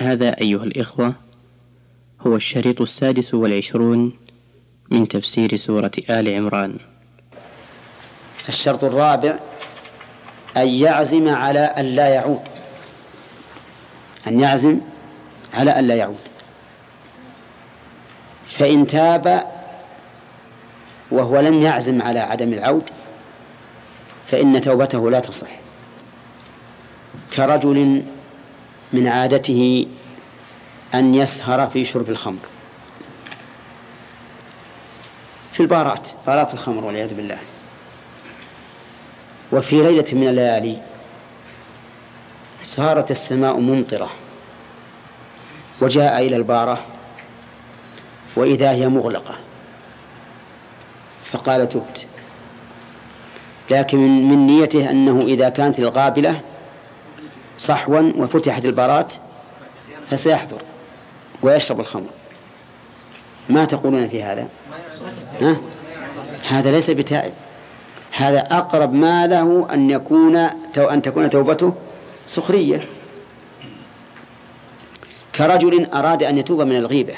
هذا أيها الإخوة هو الشريط السادس والعشرون من تفسير سورة آل عمران. الشرط الرابع أن يعزم على أن لا يعود. أن يعزم على أن لا يعود. فإن تاب وهو لم يعزم على عدم العود فإن توبته لا تصح. كرجل من عادته أن يسهر في شرب الخمر. في البارات بارات الخمر والعياذ بالله. وفي ليلة من الليالي صارت السماء ممطرة وجاء إلى البارة وإذا هي مغلقة. فقال تبت لكن من نيته أنه إذا كانت القابلة صحوا وفتحت البارات فسيحضر ويشرب الخمر. ما تقولون في هذا؟ ها؟ هذا ليس بتائب. هذا أقرب ما له أن يكون أن تكون توبته سخرية. كرجل أراد أن يتوب من الغيبة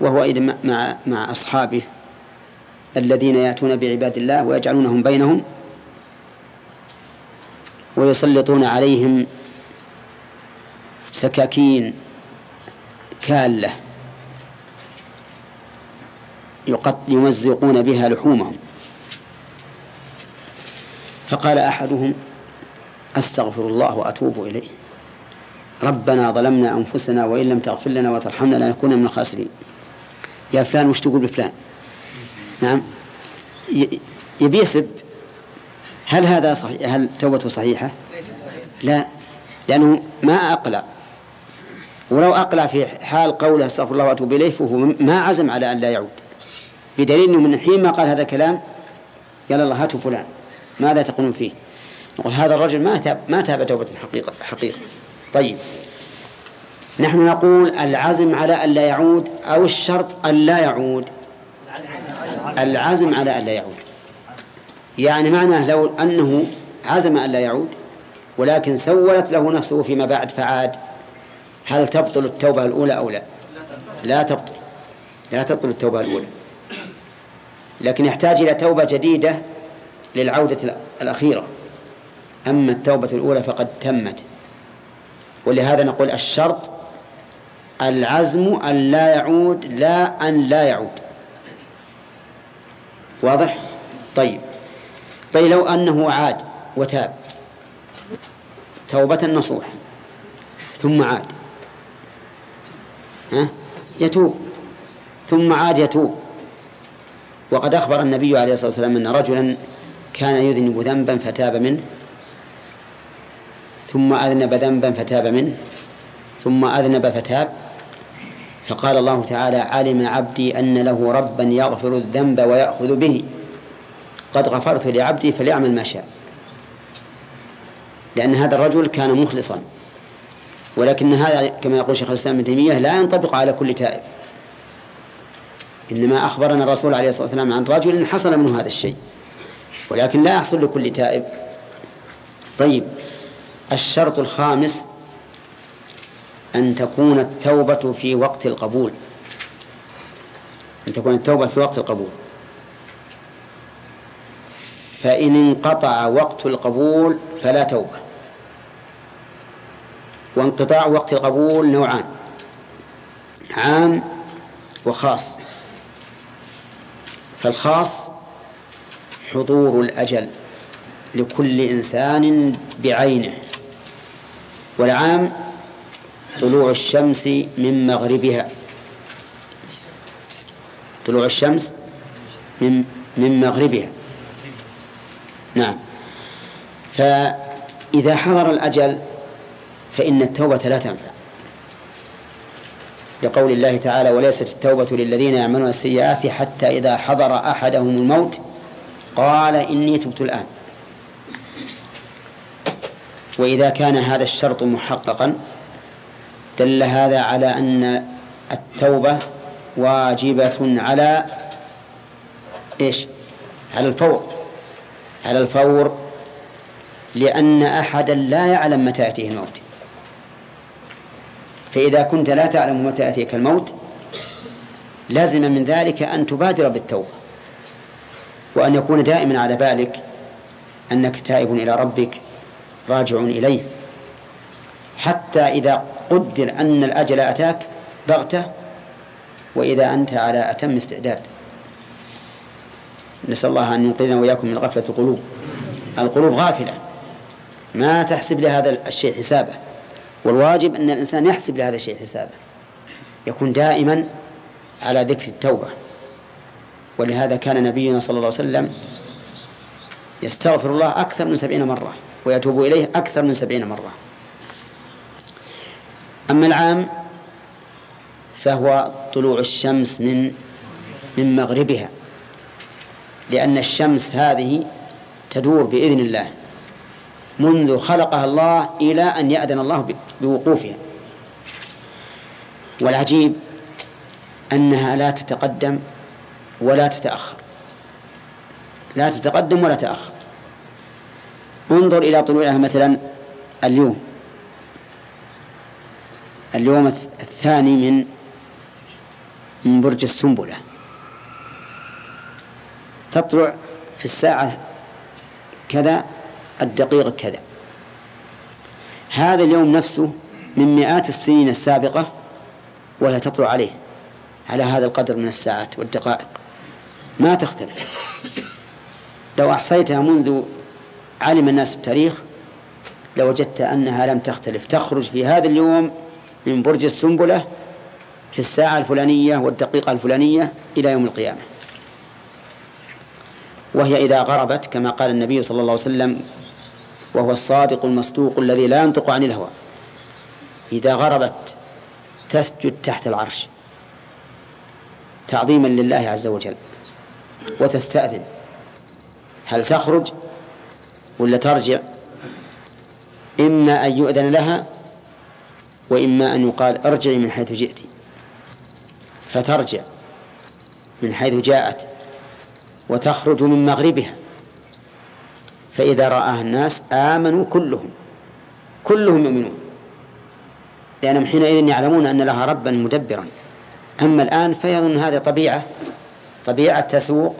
وهو إذا مع مع أصحابه الذين يأتون بعباد الله ويجعلونهم بينهم ويسلطون عليهم سكاكين كالة يمزقون بها لحومهم. فقال أحدهم أستغفر الله وأتوب إليه. ربنا ظلمنا أنفسنا وإن لم تغفر لنا وترحمنا لنكون من الخاسرين. يا فلان وش تقول بفلان؟ نعم. يبي يسب. هل هذا صحيح؟ هل توبته صحيحة؟ لا لأنه ما أقلع. ولو أقلع في حال قوله أستغفر الله وأتوب إليه فهو ما عزم على أن لا يعود. بدليل أنه من حين ما قال هذا الكلام قال الله هاتوا فلان. ماذا تقولون فيه؟ نقول هذا الرجل ما تاب ما تاب توبة حقيقة حقيقة. طيب. نحن نقول العزم على أن لا يعود أو الشرط أن لا يعود؟ العزم على أن لا يعود. يعني معناه لو أنه عزم أن لا يعود ولكن سولت له نفسه فيما بعد فعاد. هل تبطل التوبة الأولى أو لا؟ لا تبطل لا تبطل التوبة الأولى. لكن يحتاج إلى توبة جديدة للعودة الأخيرة. أما التوبة الأولى فقد تمت. ولهذا نقول الشرط العزم أن لا يعود لا أن لا يعود. واضح؟ طيب. طيب لو أنه عاد وتاب توبة نصوحا ثم عاد. ها؟ يتوب ثم عاد يتوب. وقد أخبر النبي عليه الصلاة والسلام أن رجلا كان يذنب ذنبا فتاب منه ثم أذنب ذنبا فتاب منه ثم أذنب فتاب. فقال الله تعالى علم عبدي أن له ربا يغفر الذنب ويأخذ به. قد غفرت لعبدي فليعمل ما شاء. لأن هذا الرجل كان مخلصا. ولكن هذا كما يقول شيخ الإسلام ابن تيمية لا ينطبق على كل تائب. إنما أخبرنا الرسول عليه الصلاة والسلام عن رجل حصل منه هذا الشيء. ولكن لا يحصل لكل تائب. طيب الشرط الخامس أن تكون التوبة في وقت القبول. أن تكون التوبة في وقت القبول. فإن انقطع وقت القبول فلا توبة. وانقطاع وقت القبول نوعان عام وخاص. فالخاص حضور الأجل لكل إنسان بعينه والعام طلوع الشمس من مغربها. طلوع الشمس من من مغربها. نعم. فإذا حضر الأجل فإن التوبة لا تنفع. لقول الله تعالى وليست التوبة للذين يعملون السيئات حتى إذا حضر أحدهم الموت قال إني تبت الآن. وإذا كان هذا الشرط محققا دل هذا على أن التوبة واجبة على إيش؟ على الفور. على الفور لأن أحدا لا يعلم متى يأتيه الموت. فإذا كنت لا تعلم متى يأتيك الموت لازم من ذلك أن تبادر بالتوبة وأن يكون دائما على بالك أنك تائب إلى ربك راجع إليه. حتى إذا قدر أن الأجل أتاك بغتة وإذا أنت على أتم استعداد. نسأل الله أن ينقذنا وإياكم من غفلة القلوب. القلوب غافلة. ما تحسب لهذا الشيء حسابه. والواجب أن الإنسان يحسب لهذا الشيء حسابه. يكون دائما على ذكر التوبة. ولهذا كان نبينا صلى الله عليه وسلم يستغفر الله أكثر من سبعين مرة ويتوب إليه أكثر من سبعين مرة. أما العام فهو طلوع الشمس من من مغربها. لأن الشمس هذه تدور بإذن الله منذ خلقها الله إلى أن يأذن الله بوقوفها. والعجيب أنها لا تتقدم ولا تتأخر. لا تتقدم ولا تأخر. انظر إلى طلوعها مثلا اليوم. اليوم الثاني من من برج السنبلة. تطلع في الساعة كذا الدقيقة كذا. هذا اليوم نفسه من مئات السنين السابقة وهي تطلع عليه على هذا القدر من الساعات والدقائق. ما تختلف. لو أحصيتها منذ علم الناس التاريخ لوجدت أنها لم تختلف. تخرج في هذا اليوم من برج السنبلة في الساعة الفلانية والدقيقة الفلانية إلى يوم القيامة. وهي إذا غربت كما قال النبي صلى الله عليه وسلم وهو الصادق المصدوق الذي لا ينطق عن الهوى. إذا غربت تسجد تحت العرش. تعظيما لله عز وجل. وتستأذن. هل تخرج ولا ترجع؟ إما أن يؤذن لها وإما أن يقال ارجعي من حيث جئت. فترجع من حيث جاءت. وتخرج من مغربها. فإذا رآها الناس آمنوا كلهم كلهم يؤمنون. لأنهم حينئذ يعلمون أن لها ربا مدبرا. أما الآن فيظن هذه طبيعة طبيعة تسوق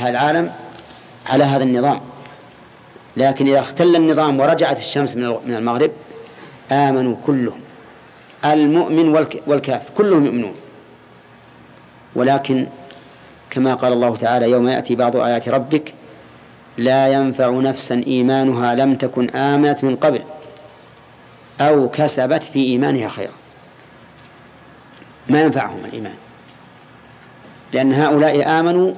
العالم على هذا النظام. لكن إذا اختل النظام ورجعت الشمس من المغرب آمنوا كلهم. المؤمن والكافر كلهم يؤمنون. ولكن كما قال الله تعالى يوم يأتي بعض آيات ربك لا ينفع نفسا إيمانها لم تكن آمنت من قبل أو كسبت في إيمانها خيرا. ما ينفعهم الإيمان. لأن هؤلاء آمنوا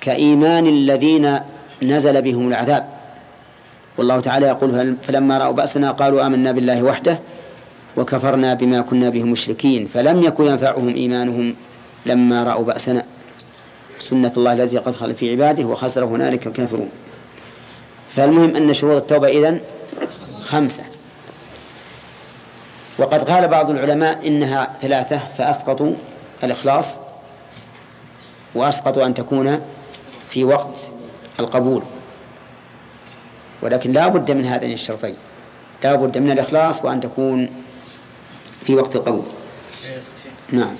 كإيمان الذين نزل بهم العذاب. والله تعالى يقول فلما رأوا بأسنا قالوا آمنا بالله وحده وكفرنا بما كنا به مشركين فلم يكن ينفعهم إيمانهم لما رأوا بأسنا. سنة الله التي قد خلت في عباده وخسر هنالك الكافرون. فالمهم أن شروط التوبة إذن خمسة. وقد قال بعض العلماء إنها ثلاثة فأسقطوا الإخلاص وأسقطوا أن تكون في وقت القبول. ولكن لا بد من هذين الشرطين. لا بد من الإخلاص وأن تكون في وقت القبول. نعم.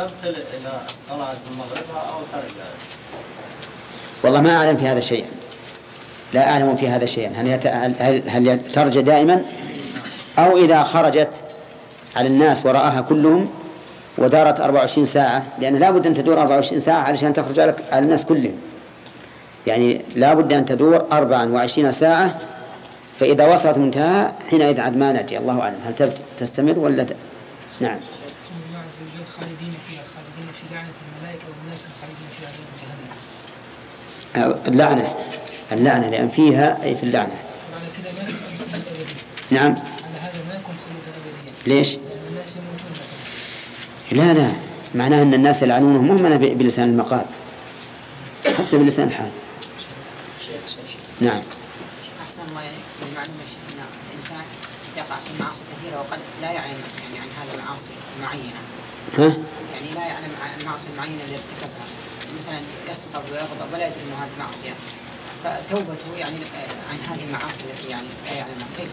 تبطل إذا طلعت من مغربها أو ترجع والله ما أعلم في هذا شيئا. لا أعلم في هذا شيئا. هل, هل, هل ترجع دائما؟ أو إذا خرجت على الناس ورآها كلهم ودارت 24 ساعة لأن لا بد أن تدور 24 ساعة علشان تخرج على الناس كلهم. يعني لا بد أن تدور 24 ساعة فإذا وصلت منتهى حينئذ عاد ما ندري الله أعلم. هل تستمر ولا ت... نعم خالدين فيها خالدين في لعنة الملائكة والناس خالدين فيها اللعنة اللعنة لأن فيها أي في اللعنة. نعم. ليش؟ لا لا. معناه أن الناس يلعنونهم مو بلسان المقال. حتى بلسان الحال. نعم. أحسن الله المعلومة أن الإنسان يقع في معاصي كثيرة وقد لا يعلم يعني عن هذه المعاصي المعينة. ها؟ يعني لا يعلم عن المعاصي المعينة اللي ارتكبها مثلا ويغضب ولا يدري هذه معصية. فتوبته يعني عن هذه المعاصي التي يعني لا يعلمها كيف؟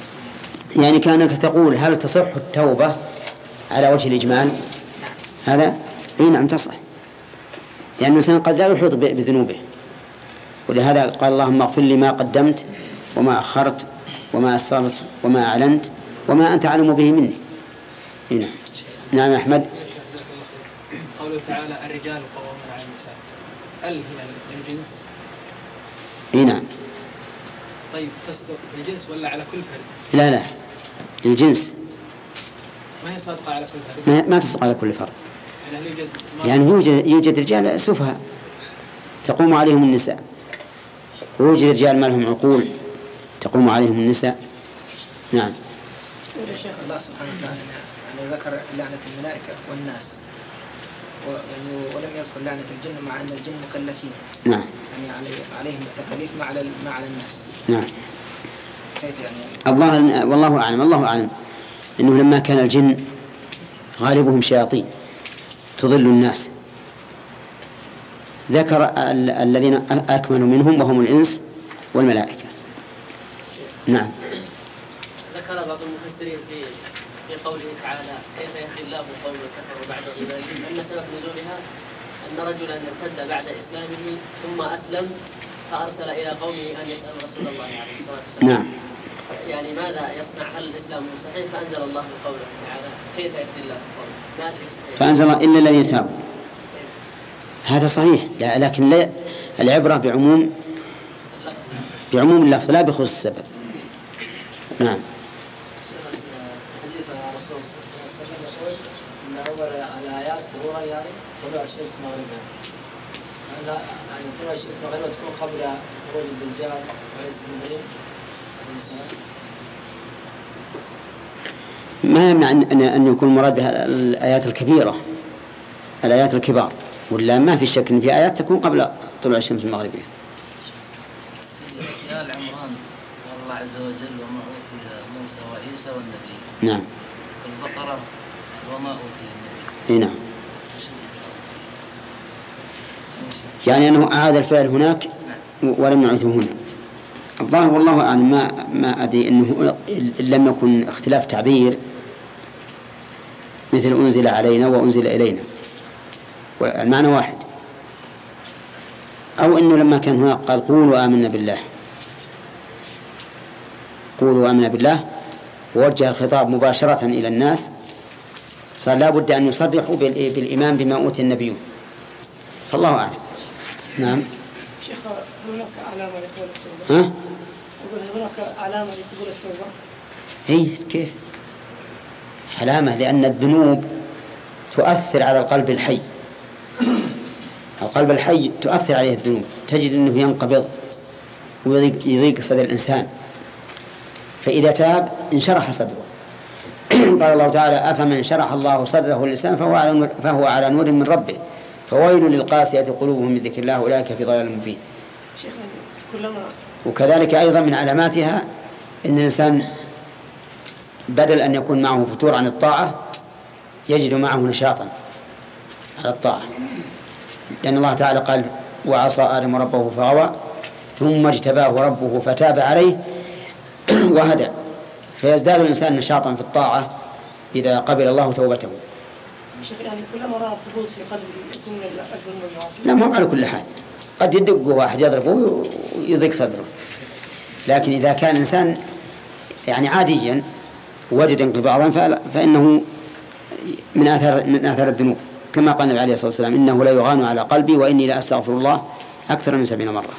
يعني كانك تقول هل تصح التوبة على وجه الإجمال؟ هذا إي نعم تصح. لأن الإنسان قد لا يحيط بذنوبه. ولهذا قال اللهم اغفر لي ما قدمت وما أخرت وما أسررت وما أعلنت وما أنت أعلم به مني. هنا نعم. يا أحمد. قوله تعالى الرجال قوامون على النساء هل هي للجنس؟ إي نعم. طيب تصدق الجنس ولا على كل فرد؟ لا لا. الجنس. ما هي صادقة على كل فرد؟ ما, ما تصدق على كل فرد. يعني هل يوجد يعني يوجد يوجد رجال سفهاء تقوم عليهم النساء. ويوجد رجال ما لهم عقول تقوم عليهم النساء. نعم. يا شيخ الله سبحانه وتعالى يعني ذكر لعنة الملائكة والناس. يعني ولم يذكر لعنة الجن مع أن الجن مكلفين. نعم. يعني عليهم التكاليف ما على ما على الناس. نعم. كيف يعني؟ الله والله أعلم الله أعلم أنه لما كان الجن غالبهم شياطين تضل الناس. ذكر الذين أكملوا منهم وهم الإنس والملائكة. نعم. ذكر بعض المفسرين في في قوله تعالى كيف يهدي الله قوم كفروا بعد ايمانهم ان سبب نزولها أن رجلا ارتد بعد إسلامه ثم أسلم فأرسل إلى قومه أن يسألوا رسول الله عليه الصلاة والسلام. نعم. يعني ماذا يصنع هل الإسلام صحيح فأنزل الله قوله تعالى كيف يهدي الله صحيح. فأنزل إلا الذين تابوا. هذا صحيح لا لكن لا العبرة بعموم بعموم اللفظ لا بخصوص السبب. نعم. الآيات ظهورا يعني الشمس مغربا لا يعني طلوع الشمس مغربا تكون قبل خروج الدجال وعيسى بن مريم ما يمنع أن أن يكون المراد بها الآيات الكبيرة الآيات الكبار ولا ما في شك أن في آيات تكون قبل طلوع الشمس المغربية. يا آل عمران قال الله عز وجل وما أوتي موسى وعيسى والنبي. نعم. البقرة وما أوتي إي نعم يعني أنه أعاد الفعل هناك ولم يعثه هنا. الظاهر والله أعلم ما ما أدري أنه ان لم يكن اختلاف تعبير مثل أنزل علينا وأنزل إلينا. والمعنى واحد. أو إنه لما كان هناك قال قولوا آمنا بالله. قولوا آمنا بالله. ووجه الخطاب مباشرة إلى الناس. صار لا بد أن يصرحوا بالإيمان بما أوتي النبيون. فالله أعلم. نعم. شيخ هناك علامة لقبول التوبة. ها؟ أقول هناك علامة لقبول التوبة. هي كيف؟ علامة لأن الذنوب تؤثر على القلب الحي. القلب الحي تؤثر عليه الذنوب. تجد أنه ينقبض ويضيق يضيق صدر الإنسان. فإذا تاب انشرح صدره. قال الله تعالى أفمن شرح الله صدره للإسلام فهو على فهو على نور من ربه. فويل للقاسية قلوبهم من ذكر الله أولئك في ضلال مبين. وكذلك أيضا من علاماتها أن الإنسان بدل أن يكون معه فتور عن الطاعة يجد معه نشاطا على الطاعة. لأن الله تعالى قال وعصى آدم ربه فغوى ثم اجتباه ربه فتاب عليه وهدى. فيزداد الإنسان نشاطا في الطاعة إذا قبل الله توبته. شيخ يعني كلما رأى الخبوث في قلبه يكون من لا ما على كل حال. قد يدق واحد يضربه ويضيق صدره. لكن إذا كان إنسان يعني عاديا وجد انقباضا فإنه من آثار من آثار الذنوب. كما قال النبي عليه الصلاة والسلام إنه لا يغان على قلبي وإني لا أستغفر الله أكثر من سبعين مرة.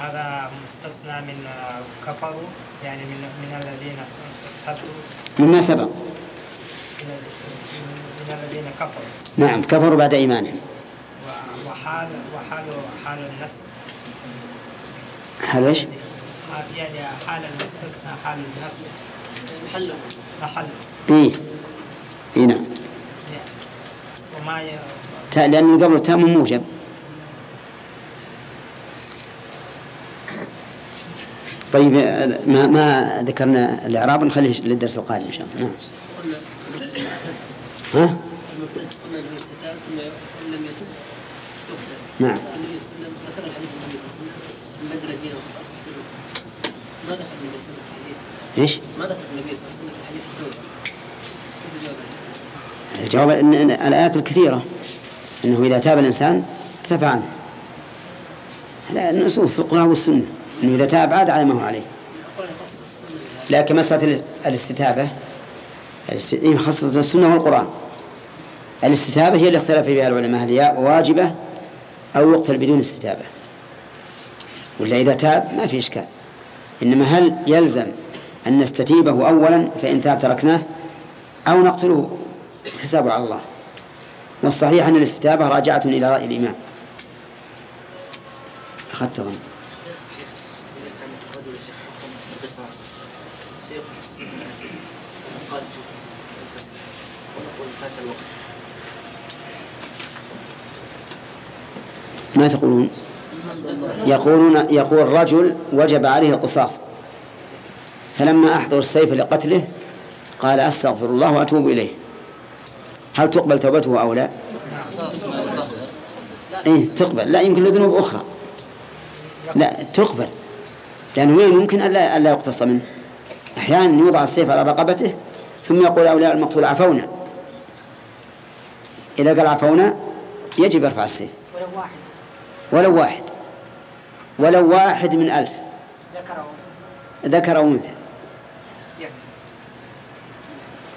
هذا مستثنى من كفروا يعني من من الذين ارتدوا مما سبق. من الذين كفروا. نعم كفروا بعد إيمانهم. وحال وحال حال النسب حال إيش؟ يعني حال المستثنى حال النسب محله. محل اي اي نعم. وما ي... لأنه قبل التام موجب. طيب ما ما ذكرنا الإعراب نخليه للدرس القادم إن شاء الله. نعم. ها؟ نعم. ذكر الحديث النبي صلى الله عليه وسلم من بدرة ما ذكر النبي صلى الله عليه وسلم في الحديث؟ إيش؟ ما ذكر النبي صلى الله عليه وسلم الحديث الجواب؟ أن الآيات الكثيرة أنه إذا تاب الإنسان ارتفع عنه. لا النصوص في القرآن والسنة. أنه إذا تاب عاد على ما هو عليه. لكن مسألة الاس- الاستتابة الاست- إيه، السنة والقرآن. الاستتابة هي اللي اختلف فيها العلماء هل هي واجبة أو يقتل بدون استتابة. ولا إذا تاب ما في إشكال. إنما هل يلزم أن نستتيبه أولا فإن تاب تركناه أو نقتله؟ حسابه على الله. والصحيح أن الاستتابة راجعة إلى رأي الإمام. أخذت ظن إذا كان الرجل شيخ حكم القصاص سيقتص قال تسلم ونقول فات الوقت ما تقولون؟ يقولون يقول رجل وجب عليه القصاص. فلما أحضر السيف لقتله قال أستغفر الله وأتوب إليه. هل تقبل توبته أو لا؟ إيه تقبل. لا يمكن له ذنوب أخرى. لا تقبل. لأنه وين ممكن ألا ألا يقتص منه. أحيانا يوضع السيف على رقبته ثم يقول أولياء المقتول عفونا. إذا قال عفونا يجب يرفع السيف. ولو واحد ولو واحد. ولو واحد من ألف. ذكر أو أنثى.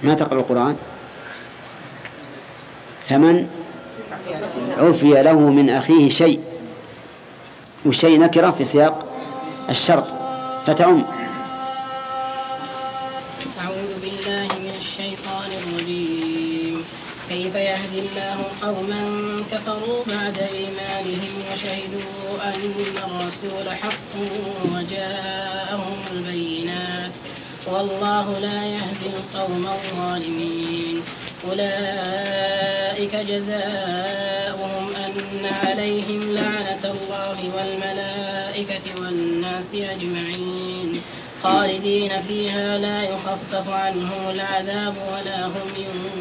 ما تقرأ القرآن؟ فمن عفي له من أخيه شيء وشيء نكرة في سياق الشرط فتعم. أعوذ بالله من الشيطان الرجيم. كيف يهدي الله قوما كفروا بعد إيمانهم وشهدوا أن الرسول حق وجاءهم البينات. والله لا يهدي القوم الظالمين. أولئك جزاؤهم أن عليهم لعنة الله والملائكة والناس أجمعين. خالدين فيها لا يخفف عنهم العذاب ولا هم أل-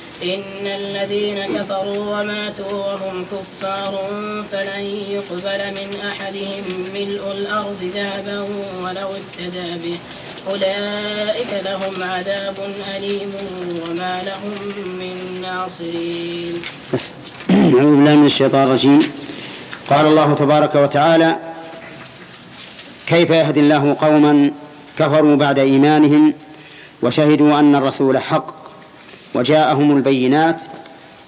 إن الذين كفروا وماتوا وهم كفار فلن يقبل من أحدهم ملء الأرض ذهبا ولو افتدى به. أولئك لهم عذاب أليم وما لهم من ناصرين. بس. أعوذ بالله من الشيطان الرجيم. قال الله تبارك وتعالى كيف يهدي الله قوما كفروا بعد إيمانهم وشهدوا أن الرسول حق؟ وجاءهم البينات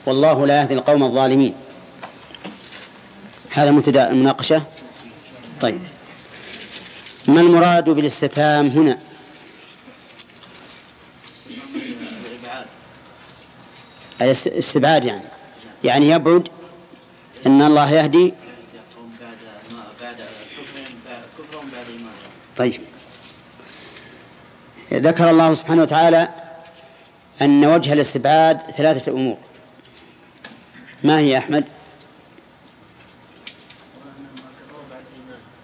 والله لا يهدي القوم الظالمين. هذا مبتدا المناقشة؟ طيب. ما المراد بالاستفهام هنا؟ الاستبعاد يعني. يعني يبعد أن الله يهدي. طيب. ذكر الله سبحانه وتعالى أن وجه الاستبعاد ثلاثة أمور. ما هي يا أحمد؟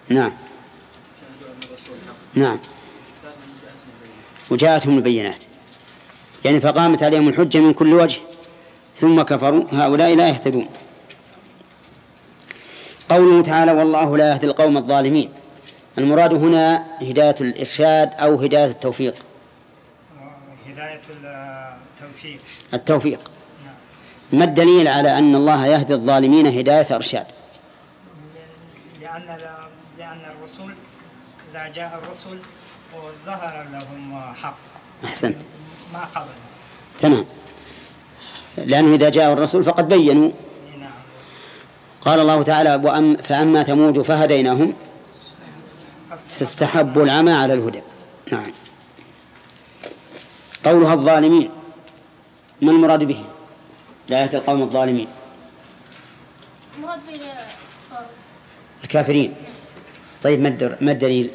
نعم. نعم. وجاءتهم البينات. يعني فقامت عليهم الحجة من كل وجه ثم كفروا. هؤلاء لا يهتدون. قوله تعالى والله لا يهدي القوم الظالمين المراد هنا هداية الإرشاد أو هداية التوفيق. التوفيق. ما الدليل على أن الله يهدي الظالمين هداية إرشاد؟ لأن لأن الرسل إذا جاء الرسل وظهر لهم حق. أحسنت. ما قبل. تمام. لأنه إذا جاء الرسول فقد بينوا. نعم. قال الله تعالى وأم فأما ثمود فهديناهم فاستحبوا العمى على الهدى. نعم. قولها الظالمين. ما المراد به؟ لا يهدي القوم الظالمين. مراد الكافرين. طيب ما الدر- ما الدليل؟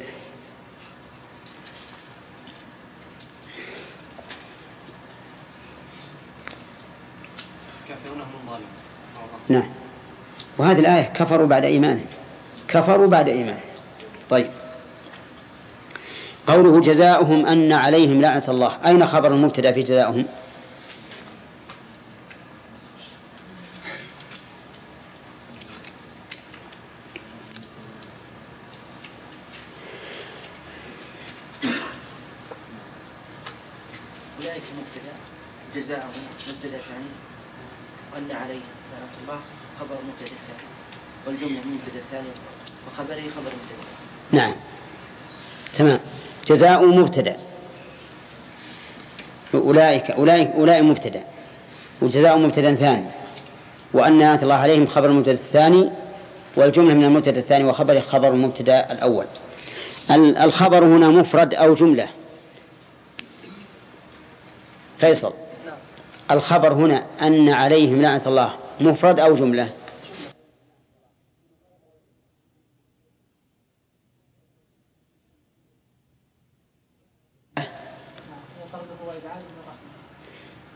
الكافرون هم الظالمون. نعم. وهذه الآية كفروا بعد إيمانهم. كفروا بعد إيمانهم. طيب. قوله جزاؤهم أن عليهم لعنة الله. أين خبر المبتدأ في جزاؤهم أولئك مبتدأ جزاءهم مبتدأ ثاني وأن عليه لعنة الله خبر مبتدأ ثاني والجملة مبتدأ ثاني وخبره خبر مبتدأ نعم تمام جزاء مبتدأ. أولئك أولئك أولئك مبتدأ. وجزاء مبتدأ ثاني. وأن نعمة الله عليهم خبر المبتدأ الثاني والجملة من المبتدأ الثاني وخبره خبر المبتدأ الأول. ال- الخبر هنا مفرد أو جملة. فيصل. الخبر هنا أن عليهم لعنة الله مفرد أو جملة؟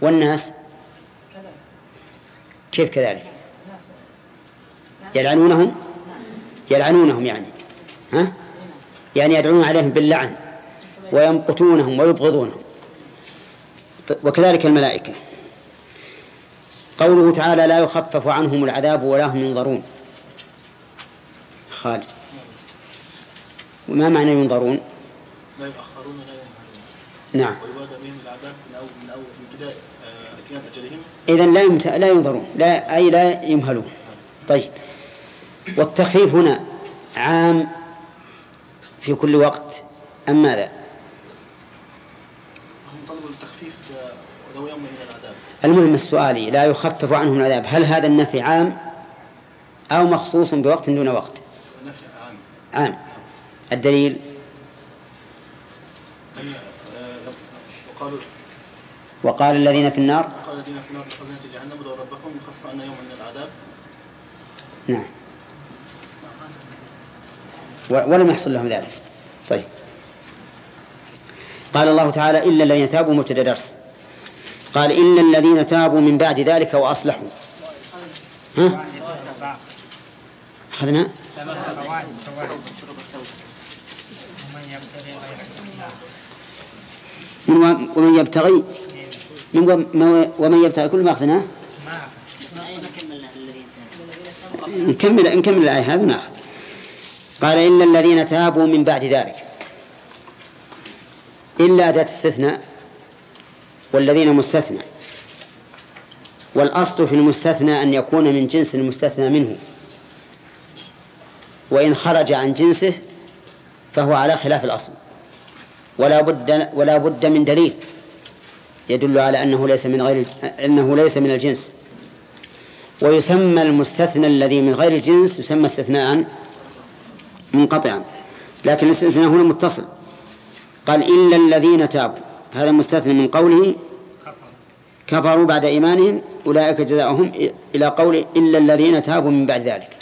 والناس؟ كيف كذلك؟ يلعنونهم؟ يلعنونهم يعني ها؟ يعني يدعون عليهم باللعن ويمقتونهم ويبغضونهم. وكذلك الملائكة. قوله تعالى لا يخفف عنهم العذاب ولا هم ينظرون خالد. وما معنى ينظرون؟ لا يؤخرون ولا ينهرون نعم ويبادى بهم العذاب من أول من أول من ابتداء آه، اتيان أجلهم إذا لا يمت... لا ينظرون لا أي لا يمهلون. طيب. والتخفيف هنا عام في كل وقت أم ماذا؟ هم طلبوا التخفيف آه، ولو يوم من العذاب. المهم السؤالي لا يخفف عنهم العذاب. هل هذا النفي عام أو مخصوص بوقت دون وقت؟ النفي عام. عام. الدليل؟ آه، لو- وقالوا وقال الذين في النار وقال الذين في النار لخزنة جهنم ادعوا ربكم يخفف عنا يوم من العذاب نعم. ولم يحصل لهم ذلك. طيب. قال الله تعالى إلا الذين تابوا مبتدأ درس قال إلا الذين تابوا من بعد ذلك وأصلحوا ها؟ أخذنا؟ ومن يبتغي من ومن يبتغي كل ما أخذناه؟ نكمل نكمل الآية هذه ناخذ قال إلا الذين تابوا من بعد ذلك إلا أداة استثناء والذين مستثنى. والأصل في المستثنى أن يكون من جنس المستثنى منه. وإن خرج عن جنسه فهو على خلاف الأصل. ولا بد ولا بد من دليل. يدل على أنه ليس من غير أنه ليس من الجنس. ويسمى المستثنى الذي من غير الجنس يسمى استثناء منقطعا. لكن الاستثناء هنا متصل. قال إلا الذين تابوا. هذا مستثنى من قوله كفروا بعد إيمانهم أولئك جزاؤهم إلى قول إلا الذين تابوا من بعد ذلك.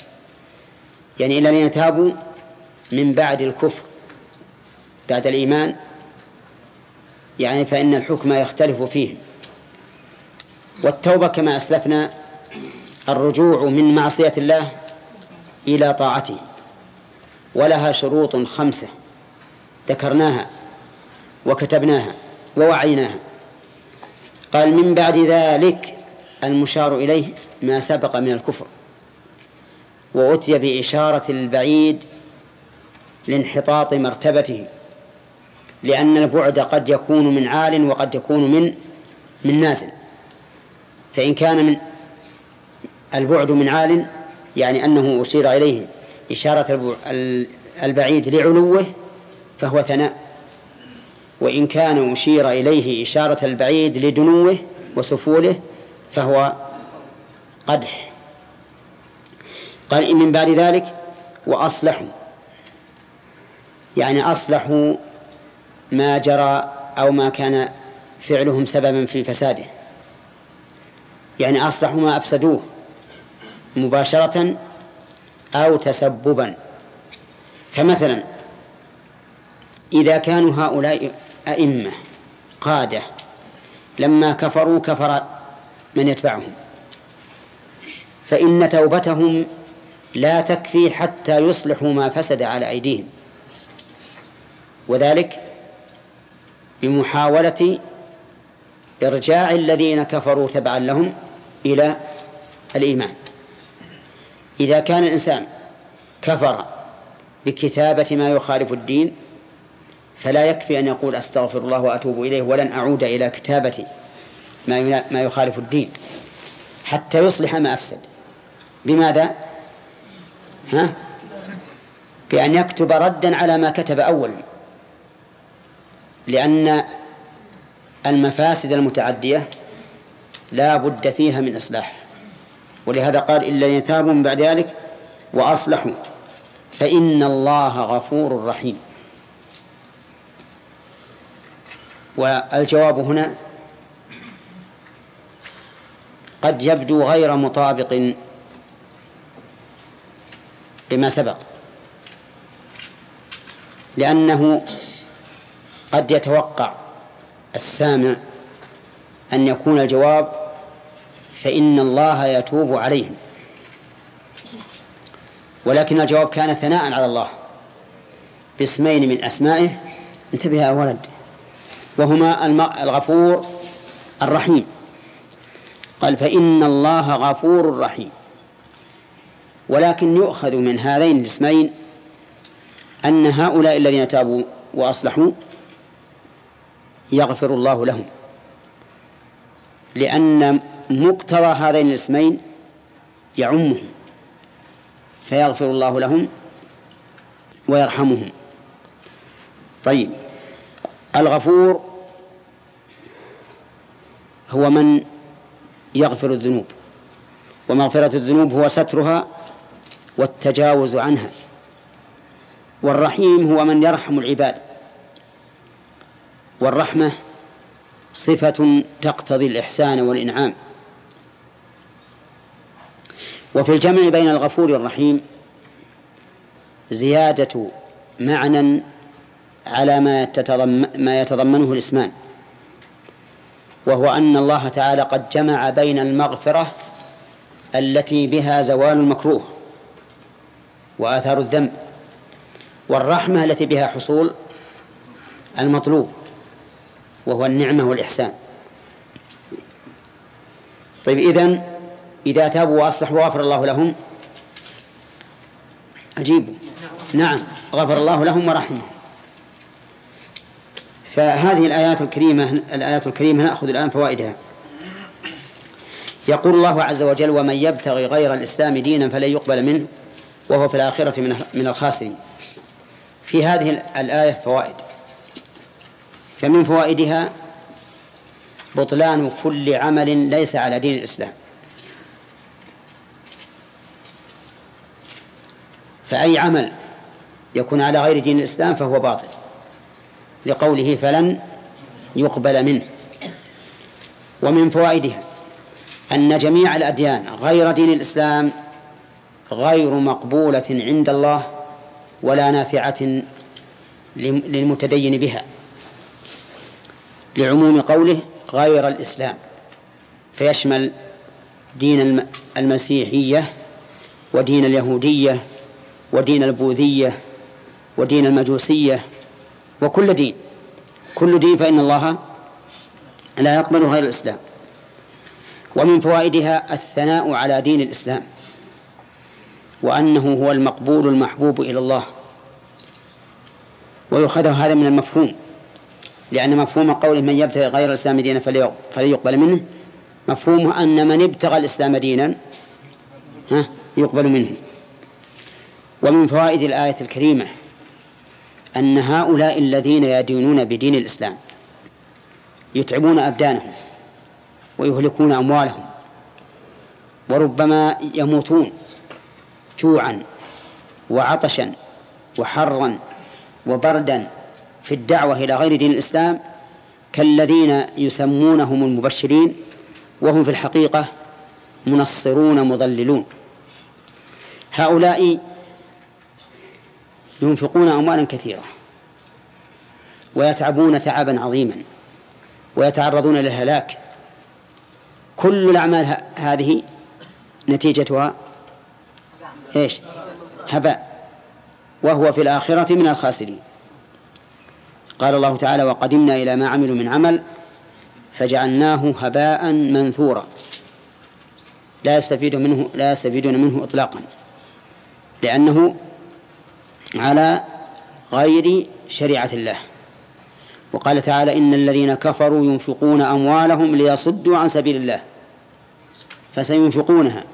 يعني إلا الذين تابوا من بعد الكفر بعد الإيمان يعني فإن الحكم يختلف فيهم والتوبة كما أسلفنا الرجوع من معصية الله إلى طاعته. ولها شروط خمسة ذكرناها وكتبناها ووعيناها. قال من بعد ذلك المشار إليه ما سبق من الكفر وأتي بإشارة البعيد لانحطاط مرتبته لأن البعد قد يكون من عال وقد يكون من من نازل. فإن كان من البعد من عال يعني أنه أشير إليه إشارة البعيد لعلوه فهو ثناء. وإن كان أشير إليه إشارة البعيد لدنوه وسفوله فهو قدح. قال إن من بعد ذلك وأصلحوا. يعني أصلحوا ما جرى أو ما كان فعلهم سببا في فساده. يعني أصلحوا ما أفسدوه مباشرة أو تسببا. فمثلا إذا كانوا هؤلاء أئمة قادة لما كفروا كفر من يتبعهم. فإن توبتهم لا تكفي حتى يصلحوا ما فسد على أيديهم. وذلك بمحاولة إرجاع الذين كفروا تبعا لهم إلى الإيمان إذا كان الإنسان كفر بكتابة ما يخالف الدين فلا يكفي أن يقول أستغفر الله وأتوب إليه ولن أعود إلى كتابة ما ما يخالف الدين حتى يصلح ما أفسد بماذا؟ ها؟ بأن يكتب ردا على ما كتب أولا لأن المفاسد المتعدية لا بد فيها من إصلاح. ولهذا قال إلا يتابوا من بعد ذلك وأصلحوا. فإن الله غفور رحيم. والجواب هنا قد يبدو غير مطابق لما سبق. لأنه قد يتوقع السامع أن يكون الجواب فإن الله يتوب عليهم. ولكن الجواب كان ثناء على الله باسمين من أسمائه. انتبه يا ولد. وهما الغفور الرحيم. قال فإن الله غفور رحيم. ولكن يؤخذ من هذين الاسمين أن هؤلاء الذين تابوا وأصلحوا يغفر الله لهم. لأن مقتضى هذين الاسمين يعمهم فيغفر الله لهم ويرحمهم. طيب الغفور هو من يغفر الذنوب ومغفرة الذنوب هو سترها والتجاوز عنها والرحيم هو من يرحم العباد. والرحمة صفة تقتضي الإحسان والإنعام. وفي الجمع بين الغفور والرحيم زيادة معنى على ما تتضمن ما يتضمنه الإسمان وهو أن الله تعالى قد جمع بين المغفرة التي بها زوال المكروه وآثار الذنب والرحمة التي بها حصول المطلوب. وهو النعمة والإحسان. طيب إذن إذا تابوا وأصلحوا غفر الله لهم أجيبوا. نعم غفر الله لهم ورحمهم. فهذه الآيات الكريمة الآيات الكريمة نأخذ الآن فوائدها. يقول الله عز وجل ومن يبتغي غير الإسلام دينا فلن يقبل منه وهو في الآخرة من الخاسرين. في هذه الآية فوائد. فمن فوائدها بطلان كل عمل ليس على دين الإسلام. فأي عمل يكون على غير دين الإسلام فهو باطل لقوله فلن يقبل منه. ومن فوائدها أن جميع الأديان غير دين الإسلام غير مقبولة عند الله ولا نافعة للمتدين بها. لعموم قوله غير الإسلام فيشمل دين المسيحية ودين اليهودية ودين البوذية ودين المجوسية وكل دين. كل دين فإن الله لا يقبل غير الإسلام. ومن فوائدها الثناء على دين الإسلام وأنه هو المقبول المحبوب إلى الله. ويؤخذ هذا من المفهوم. لأن مفهوم قوله من يبتغي غير الإسلام دينا فلن يقبل منه. مفهومه أن من ابتغى الإسلام دينا ها يقبل منه. ومن فوائد الآية الكريمة أن هؤلاء الذين يدينون بدين الإسلام يتعبون أبدانهم ويهلكون أموالهم وربما يموتون جوعا وعطشا وحرا وبردا في الدعوة إلى غير دين الإسلام كالذين يسمونهم المبشرين وهم في الحقيقة منصرون مضللون. هؤلاء ينفقون أموالا كثيرة ويتعبون تعبا عظيما ويتعرضون للهلاك. كل الأعمال هذه نتيجتها إيش؟ هباء. وهو في الآخرة من الخاسرين. قال الله تعالى وقدمنا إلى ما عملوا من عمل فجعلناه هباء منثورا. لا يستفيد منه لا يستفيدون منه إطلاقا لأنه على غير شريعة الله. وقال تعالى إن الذين كفروا ينفقون أموالهم ليصدوا عن سبيل الله فسينفقونها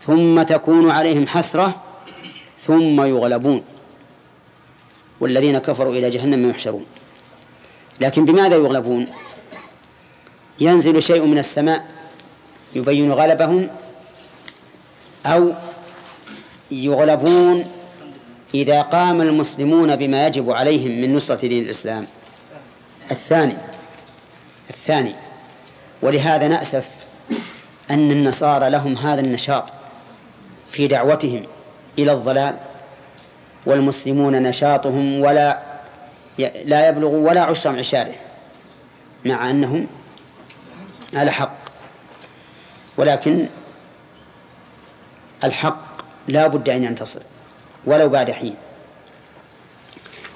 ثم تكون عليهم حسرة ثم يغلبون. والذين كفروا إلى جهنم يحشرون. لكن بماذا يغلبون؟ ينزل شيء من السماء يبين غلبهم أو يغلبون إذا قام المسلمون بما يجب عليهم من نصرة دين الإسلام. الثاني الثاني ولهذا نأسف أن النصارى لهم هذا النشاط في دعوتهم إلى الضلال والمسلمون نشاطهم ولا لا يبلغ ولا عشر عشاره مع أنهم على حق. ولكن الحق لا بد أن ينتصر ولو بعد حين.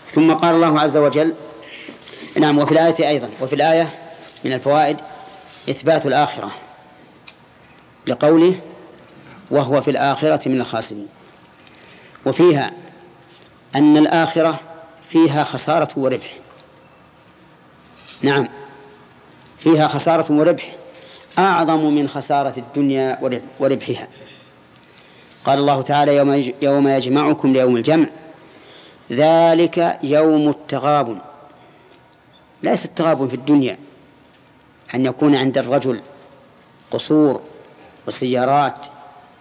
ثم قال الله عز وجل نعم وفي الآية أيضا وفي الآية من الفوائد إثبات الآخرة لقوله وهو في الآخرة من الخاسرين. وفيها أن الآخرة فيها خسارة وربح. نعم. فيها خسارة وربح. أعظم من خسارة الدنيا وربحها. قال الله تعالى يوم يجمعكم ليوم الجمع. ذلك يوم التغابن. ليس التغابن في الدنيا. أن يكون عند الرجل قصور وسيارات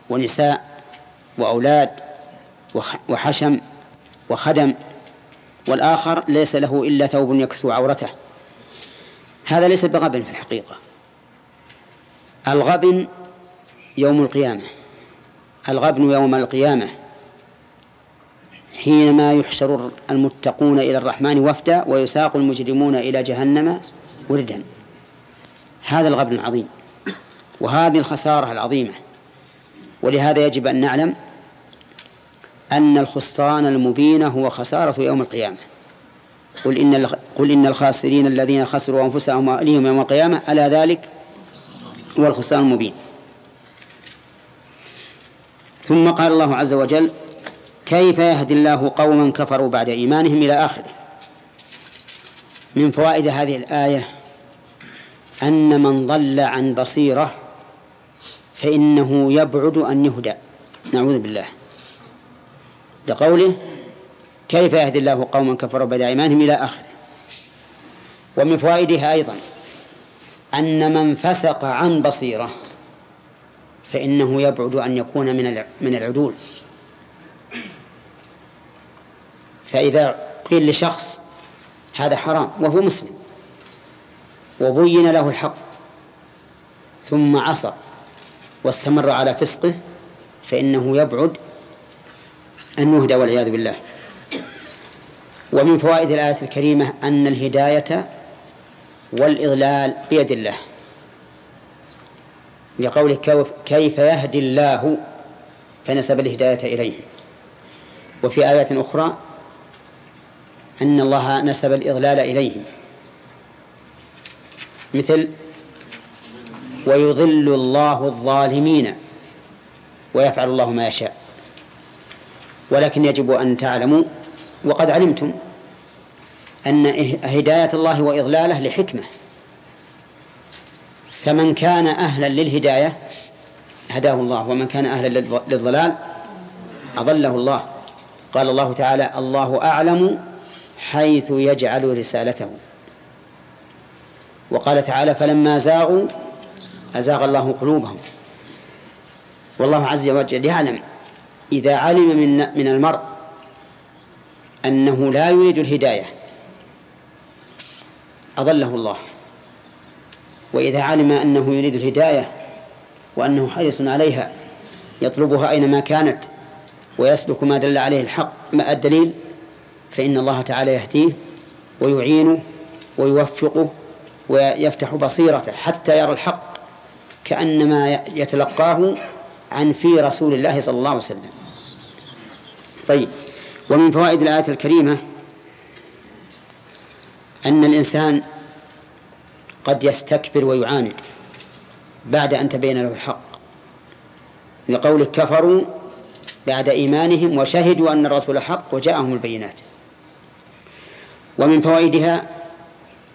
ونساء وأولاد وحشم وخدم والآخر ليس له إلا ثوب يكسو عورته. هذا ليس بغبن في الحقيقة. الغبن يوم القيامة. الغبن يوم القيامة. حينما يحشر المتقون إلى الرحمن وفدا ويساق المجرمون إلى جهنم وردا. هذا الغبن العظيم. وهذه الخسارة العظيمة. ولهذا يجب أن نعلم أن الخسران المبين هو خسارة يوم القيامة. قل إن قل إن الخاسرين الذين خسروا أنفسهم وأهليهم يوم القيامة ألا ذلك؟ هو الخسران المبين. ثم قال الله عز وجل كيف يهدي الله قوما كفروا بعد إيمانهم إلى آخره؟ من فوائد هذه الآية أن من ضل عن بصيرة فإنه يبعد أن يهدى. نعوذ بالله. لقوله كيف يهدي الله قوما كفروا بعد إيمانهم إلى آخره. ومن فوائدها أيضا أن من فسق عن بصيرة فإنه يبعد أن يكون من من العدول. فإذا قيل لشخص هذا حرام وهو مسلم وبين له الحق ثم عصى واستمر على فسقه فإنه يبعد أن يهدى والعياذ بالله. ومن فوائد الآية الكريمة أن الهداية والإضلال بيد الله. لقوله كيف يهدي الله فنسب الهداية إليه. وفي آيات أخرى أن الله نسب الإضلال إليه. مثل ويضل الله الظالمين ويفعل الله ما يشاء. ولكن يجب أن تعلموا وقد علمتم أن هداية الله وإضلاله لحكمة. فمن كان أهلا للهداية هداه الله ومن كان أهلا للضلال أضله الله. قال الله تعالى الله أعلم حيث يجعل رسالته. وقال تعالى فلما زاغوا أزاغ الله قلوبهم. والله عز وجل يعلم إذا علم من من المرء أنه لا يريد الهداية أضله الله. وإذا علم أنه يريد الهداية وأنه حريص عليها يطلبها أينما كانت ويسلك ما دل عليه الحق ما الدليل؟ فإن الله تعالى يهديه ويعينه ويوفقه ويفتح بصيرته حتى يرى الحق كأنما يتلقاه عن في رسول الله صلى الله عليه وسلم. طيب. ومن فوائد الآية الكريمة أن الإنسان قد يستكبر ويعاند بعد أن تبين له الحق. لقوله كفروا بعد إيمانهم وشهدوا أن الرسول حق وجاءهم البينات. ومن فوائدها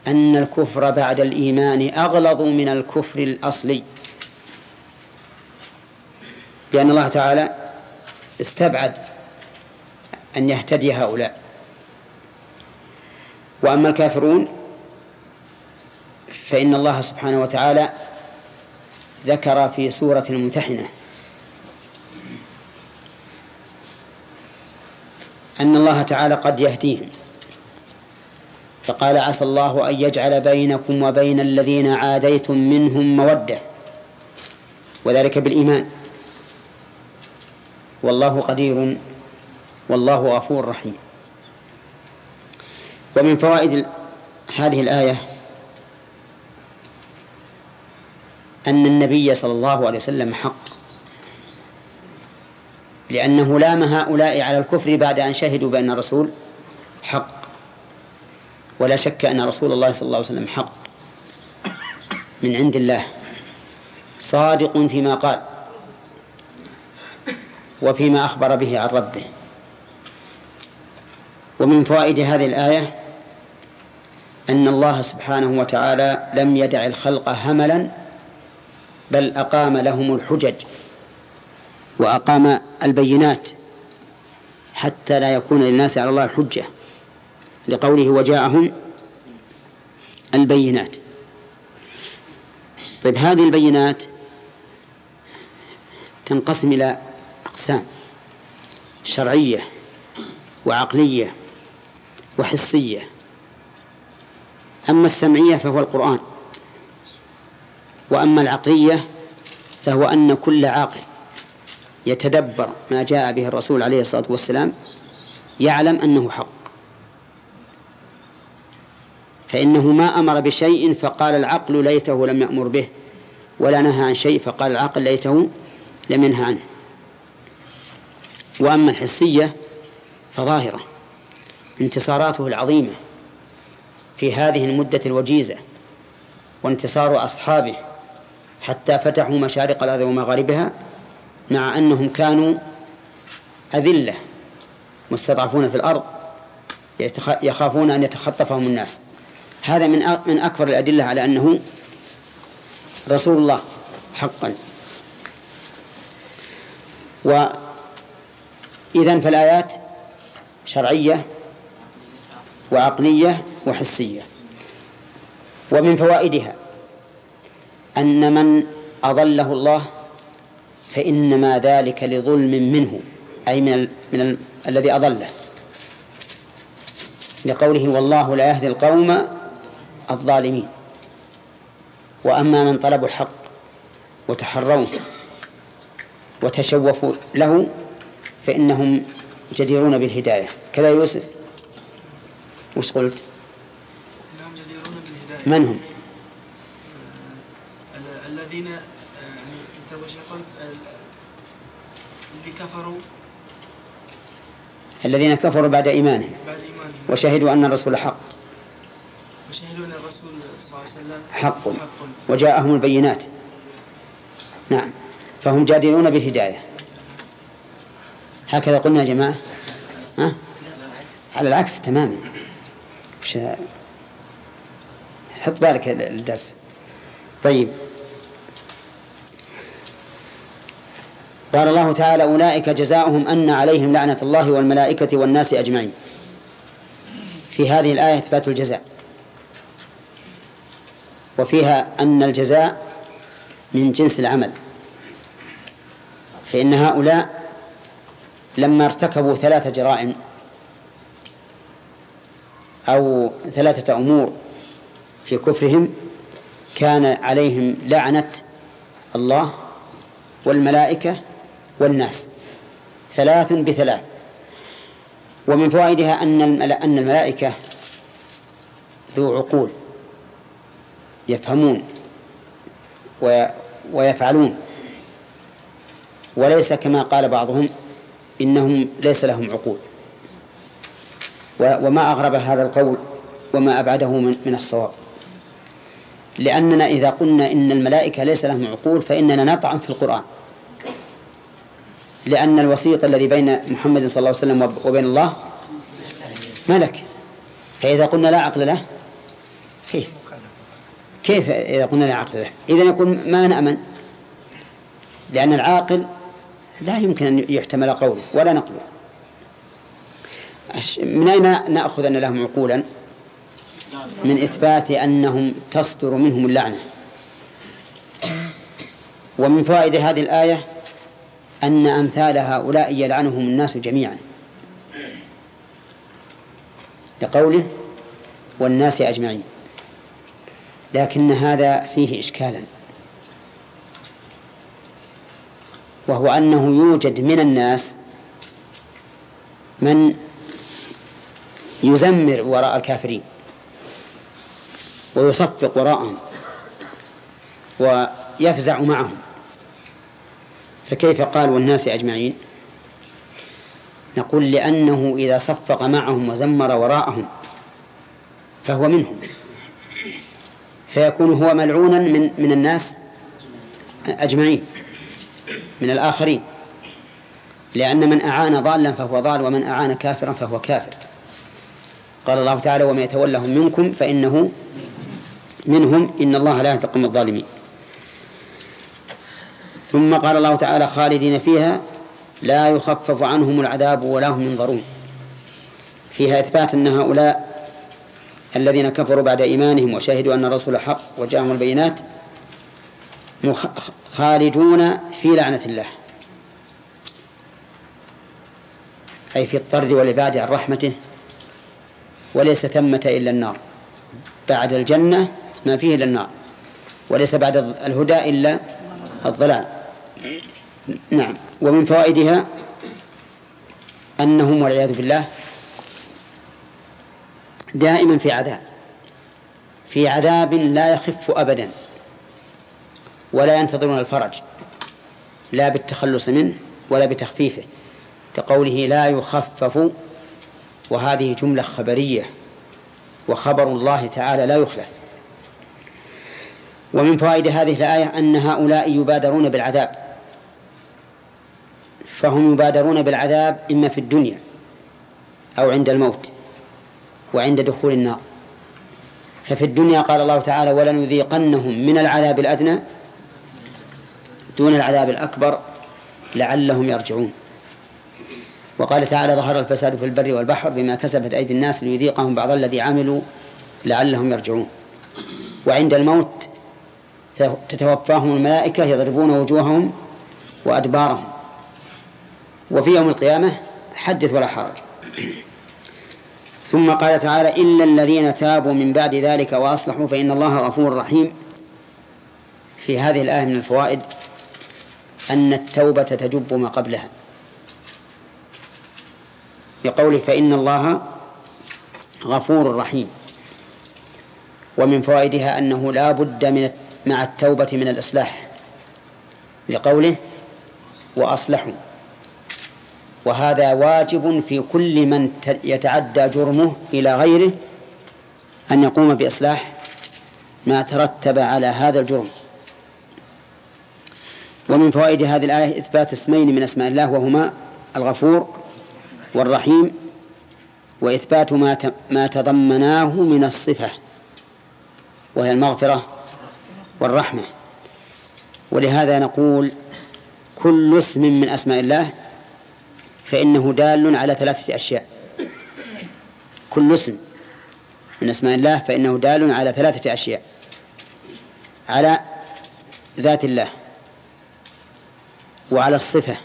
أن الكفر بعد الإيمان أغلظ من الكفر الأصلي. لأن الله تعالى استبعد أن يهتدي هؤلاء. وأما الكافرون فإن الله سبحانه وتعالى ذكر في سورة الممتحنة أن الله تعالى قد يهديهم. فقال عسى الله أن يجعل بينكم وبين الذين عاديتم منهم مودة وذلك بالإيمان. والله قدير والله غفور رحيم. ومن فوائد هذه الآية أن النبي صلى الله عليه وسلم حق. لأنه لام هؤلاء على الكفر بعد أن شهدوا بأن الرسول حق. ولا شك أن رسول الله صلى الله عليه وسلم حق. من عند الله. صادق فيما قال. وفيما أخبر به عن ربه. ومن فوائد هذه الآية أن الله سبحانه وتعالى لم يدع الخلق هملا بل أقام لهم الحجج وأقام البينات حتى لا يكون للناس على الله حجة. لقوله وجاءهم البينات. طيب هذه البينات تنقسم إلى أقسام شرعية وعقلية وحسية. أما السمعية فهو القرآن. وأما العقلية فهو أن كل عاقل يتدبر ما جاء به الرسول عليه الصلاة والسلام يعلم أنه حق. فإنه ما أمر بشيء فقال العقل ليته لم يأمر به ولا نهى عن شيء فقال العقل ليته لم ينهى عنه. وأما الحسية فظاهرة. انتصاراته العظيمة في هذه المدة الوجيزة وانتصار أصحابه حتى فتحوا مشارق الأرض ومغاربها مع أنهم كانوا أذلة مستضعفون في الأرض يخافون أن يتخطفهم الناس. هذا من من أكبر الأدلة على أنه رسول الله حقا. وإذا فالآيات شرعية وعقلية وحسية. ومن فوائدها أن من أضله الله فإنما ذلك لظلم منه أي من, ال... من ال... الذي أضله. لقوله والله لا يهدي القوم الظالمين. وأما من طلبوا الحق وتحروه وتشوفوا له فإنهم جديرون بالهداية. كذا يوسف. وش قلت؟ إنهم جديرون بالهداية. من هم؟ الذين يعني أنت وش قلت؟ اللي كفروا. الذين كفروا بعد إيمانهم. بعد إيمانهم. وشهدوا أن الرسول حق. وشهدوا أن الرسول صلى الله عليه وسلم حق. وجاءهم البينات. نعم. فهم جادلون بالهداية. هكذا قلنا يا جماعة. ها؟ على العكس تماما. وش حط بالك الدرس. طيب. قال الله تعالى أولئك جزاؤهم أن عليهم لعنة الله والملائكة والناس أجمعين. في هذه الآية إثبات الجزاء. وفيها أن الجزاء من جنس العمل. فإن هؤلاء لما ارتكبوا ثلاث جرائم أو ثلاثة أمور في كفرهم كان عليهم لعنة الله والملائكة والناس. ثلاث بثلاث. ومن فوائدها أن أن الملائكة ذو عقول يفهمون ويفعلون. وليس كما قال بعضهم إنهم ليس لهم عقول. وما أغرب هذا القول وما أبعده من, من الصواب. لأننا إذا قلنا إن الملائكة ليس لهم عقول فإننا نطعن في القرآن. لأن الوسيط الذي بين محمد صلى الله عليه وسلم وبين الله ملك. فإذا قلنا لا عقل له كيف؟ كيف إذا قلنا لا عقل له؟ إذا يكون ما نأمن؟ لأن العاقل لا يمكن أن يحتمل قوله ولا نقله من أين نأخذ أن لهم عقولا؟ من إثبات أنهم تصدر منهم اللعنة. ومن فوائد هذه الآية أن أمثال هؤلاء يلعنهم الناس جميعا. لقوله والناس أجمعين. لكن هذا فيه إشكالا. وهو أنه يوجد من الناس من يزمر وراء الكافرين ويصفق وراءهم ويفزع معهم. فكيف قال والناس أجمعين؟ نقول لأنه إذا صفق معهم وزمر وراءهم فهو منهم. فيكون هو ملعونا من من الناس أجمعين من الآخرين. لأن من أعان ضالا فهو ضال ومن أعان كافرا فهو كافر. قال الله تعالى وما يتولهم منكم فإنه منهم إن الله لا يهدي القوم الظالمين. ثم قال الله تعالى خالدين فيها لا يخفف عنهم العذاب ولا هم ينظرون. فيها إثبات أن هؤلاء الذين كفروا بعد إيمانهم وشهدوا أن الرسول حق وجاءهم البينات خالدون في لعنة الله. أي في الطرد والإبعاد عن رحمته. وليس ثمة إلا النار. بعد الجنة ما فيه إلا النار. وليس بعد الهدى إلا الضلال. نعم. ومن فوائدها أنهم والعياذ بالله دائما في عذاب. في عذاب لا يخف أبدا. ولا ينتظرون الفرج. لا بالتخلص منه ولا بتخفيفه. كقوله لا يخفف وهذه جملة خبرية وخبر الله تعالى لا يخلف. ومن فوائد هذه الآية أن هؤلاء يبادرون بالعذاب. فهم يبادرون بالعذاب إما في الدنيا أو عند الموت وعند دخول النار. ففي الدنيا قال الله تعالى ولنذيقنهم من العذاب الأدنى دون العذاب الأكبر لعلهم يرجعون. وقال تعالى ظهر الفساد في البر والبحر بما كسبت أيدي الناس ليذيقهم بعض الذي عملوا لعلهم يرجعون. وعند الموت تتوفاهم الملائكة يضربون وجوههم وأدبارهم. وفي يوم القيامة حدث ولا حرج. ثم قال تعالى إلا الذين تابوا من بعد ذلك وأصلحوا فإن الله غفور رحيم. في هذه الآية من الفوائد أن التوبة تجب ما قبلها. بقوله فإن الله غفور رحيم. ومن فوائدها أنه لا بد من مع التوبة من الإصلاح. لقوله وأصلحوا. وهذا واجب في كل من يتعدى جرمه إلى غيره أن يقوم بإصلاح ما ترتب على هذا الجرم. ومن فوائد هذه الآية إثبات اسمين من أسماء الله وهما الغفور والرحيم وإثبات ما ما تضمناه من الصفة وهي المغفرة والرحمة. ولهذا نقول كل اسم من أسماء الله فإنه دال على ثلاثة أشياء. كل اسم من أسماء الله فإنه دال على ثلاثة أشياء. على ذات الله وعلى الصفة.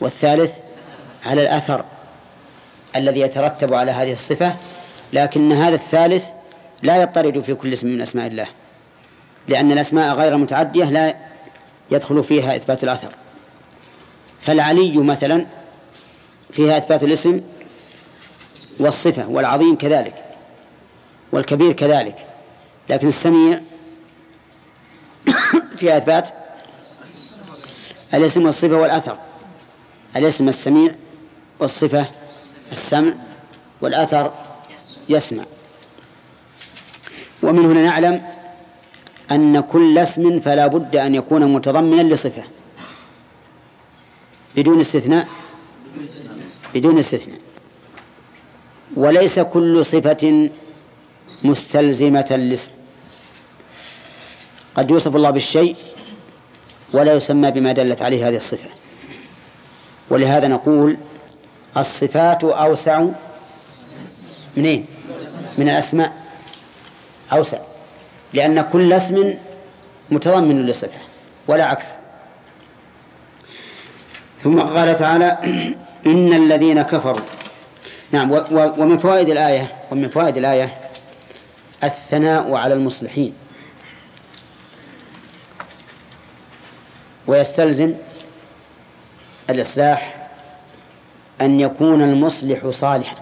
والثالث على الأثر الذي يترتب على هذه الصفة لكن هذا الثالث لا يضطرد في كل اسم من أسماء الله لأن الأسماء غير المتعدية لا يدخل فيها إثبات الأثر. فالعلي مثلا فيها إثبات الاسم والصفة والعظيم كذلك والكبير كذلك لكن السميع فيها إثبات الاسم والصفة والأثر. الاسم السميع والصفة السمع والأثر يسمع. ومن هنا نعلم أن كل اسم فلا بد أن يكون متضمنا لصفة. بدون استثناء. بدون استثناء. وليس كل صفة مستلزمة للاسم. قد يوصف الله بالشيء ولا يسمى بما دلت عليه هذه الصفة. ولهذا نقول الصفات أوسع منين؟ من الأسماء. أوسع. لأن كل اسم متضمن لصفة ولا عكس. ثم قال تعالى إن الذين كفروا. نعم ومن فوائد الآية ومن فوائد الآية الثناء على المصلحين. ويستلزم الإصلاح أن يكون المصلح صالحا.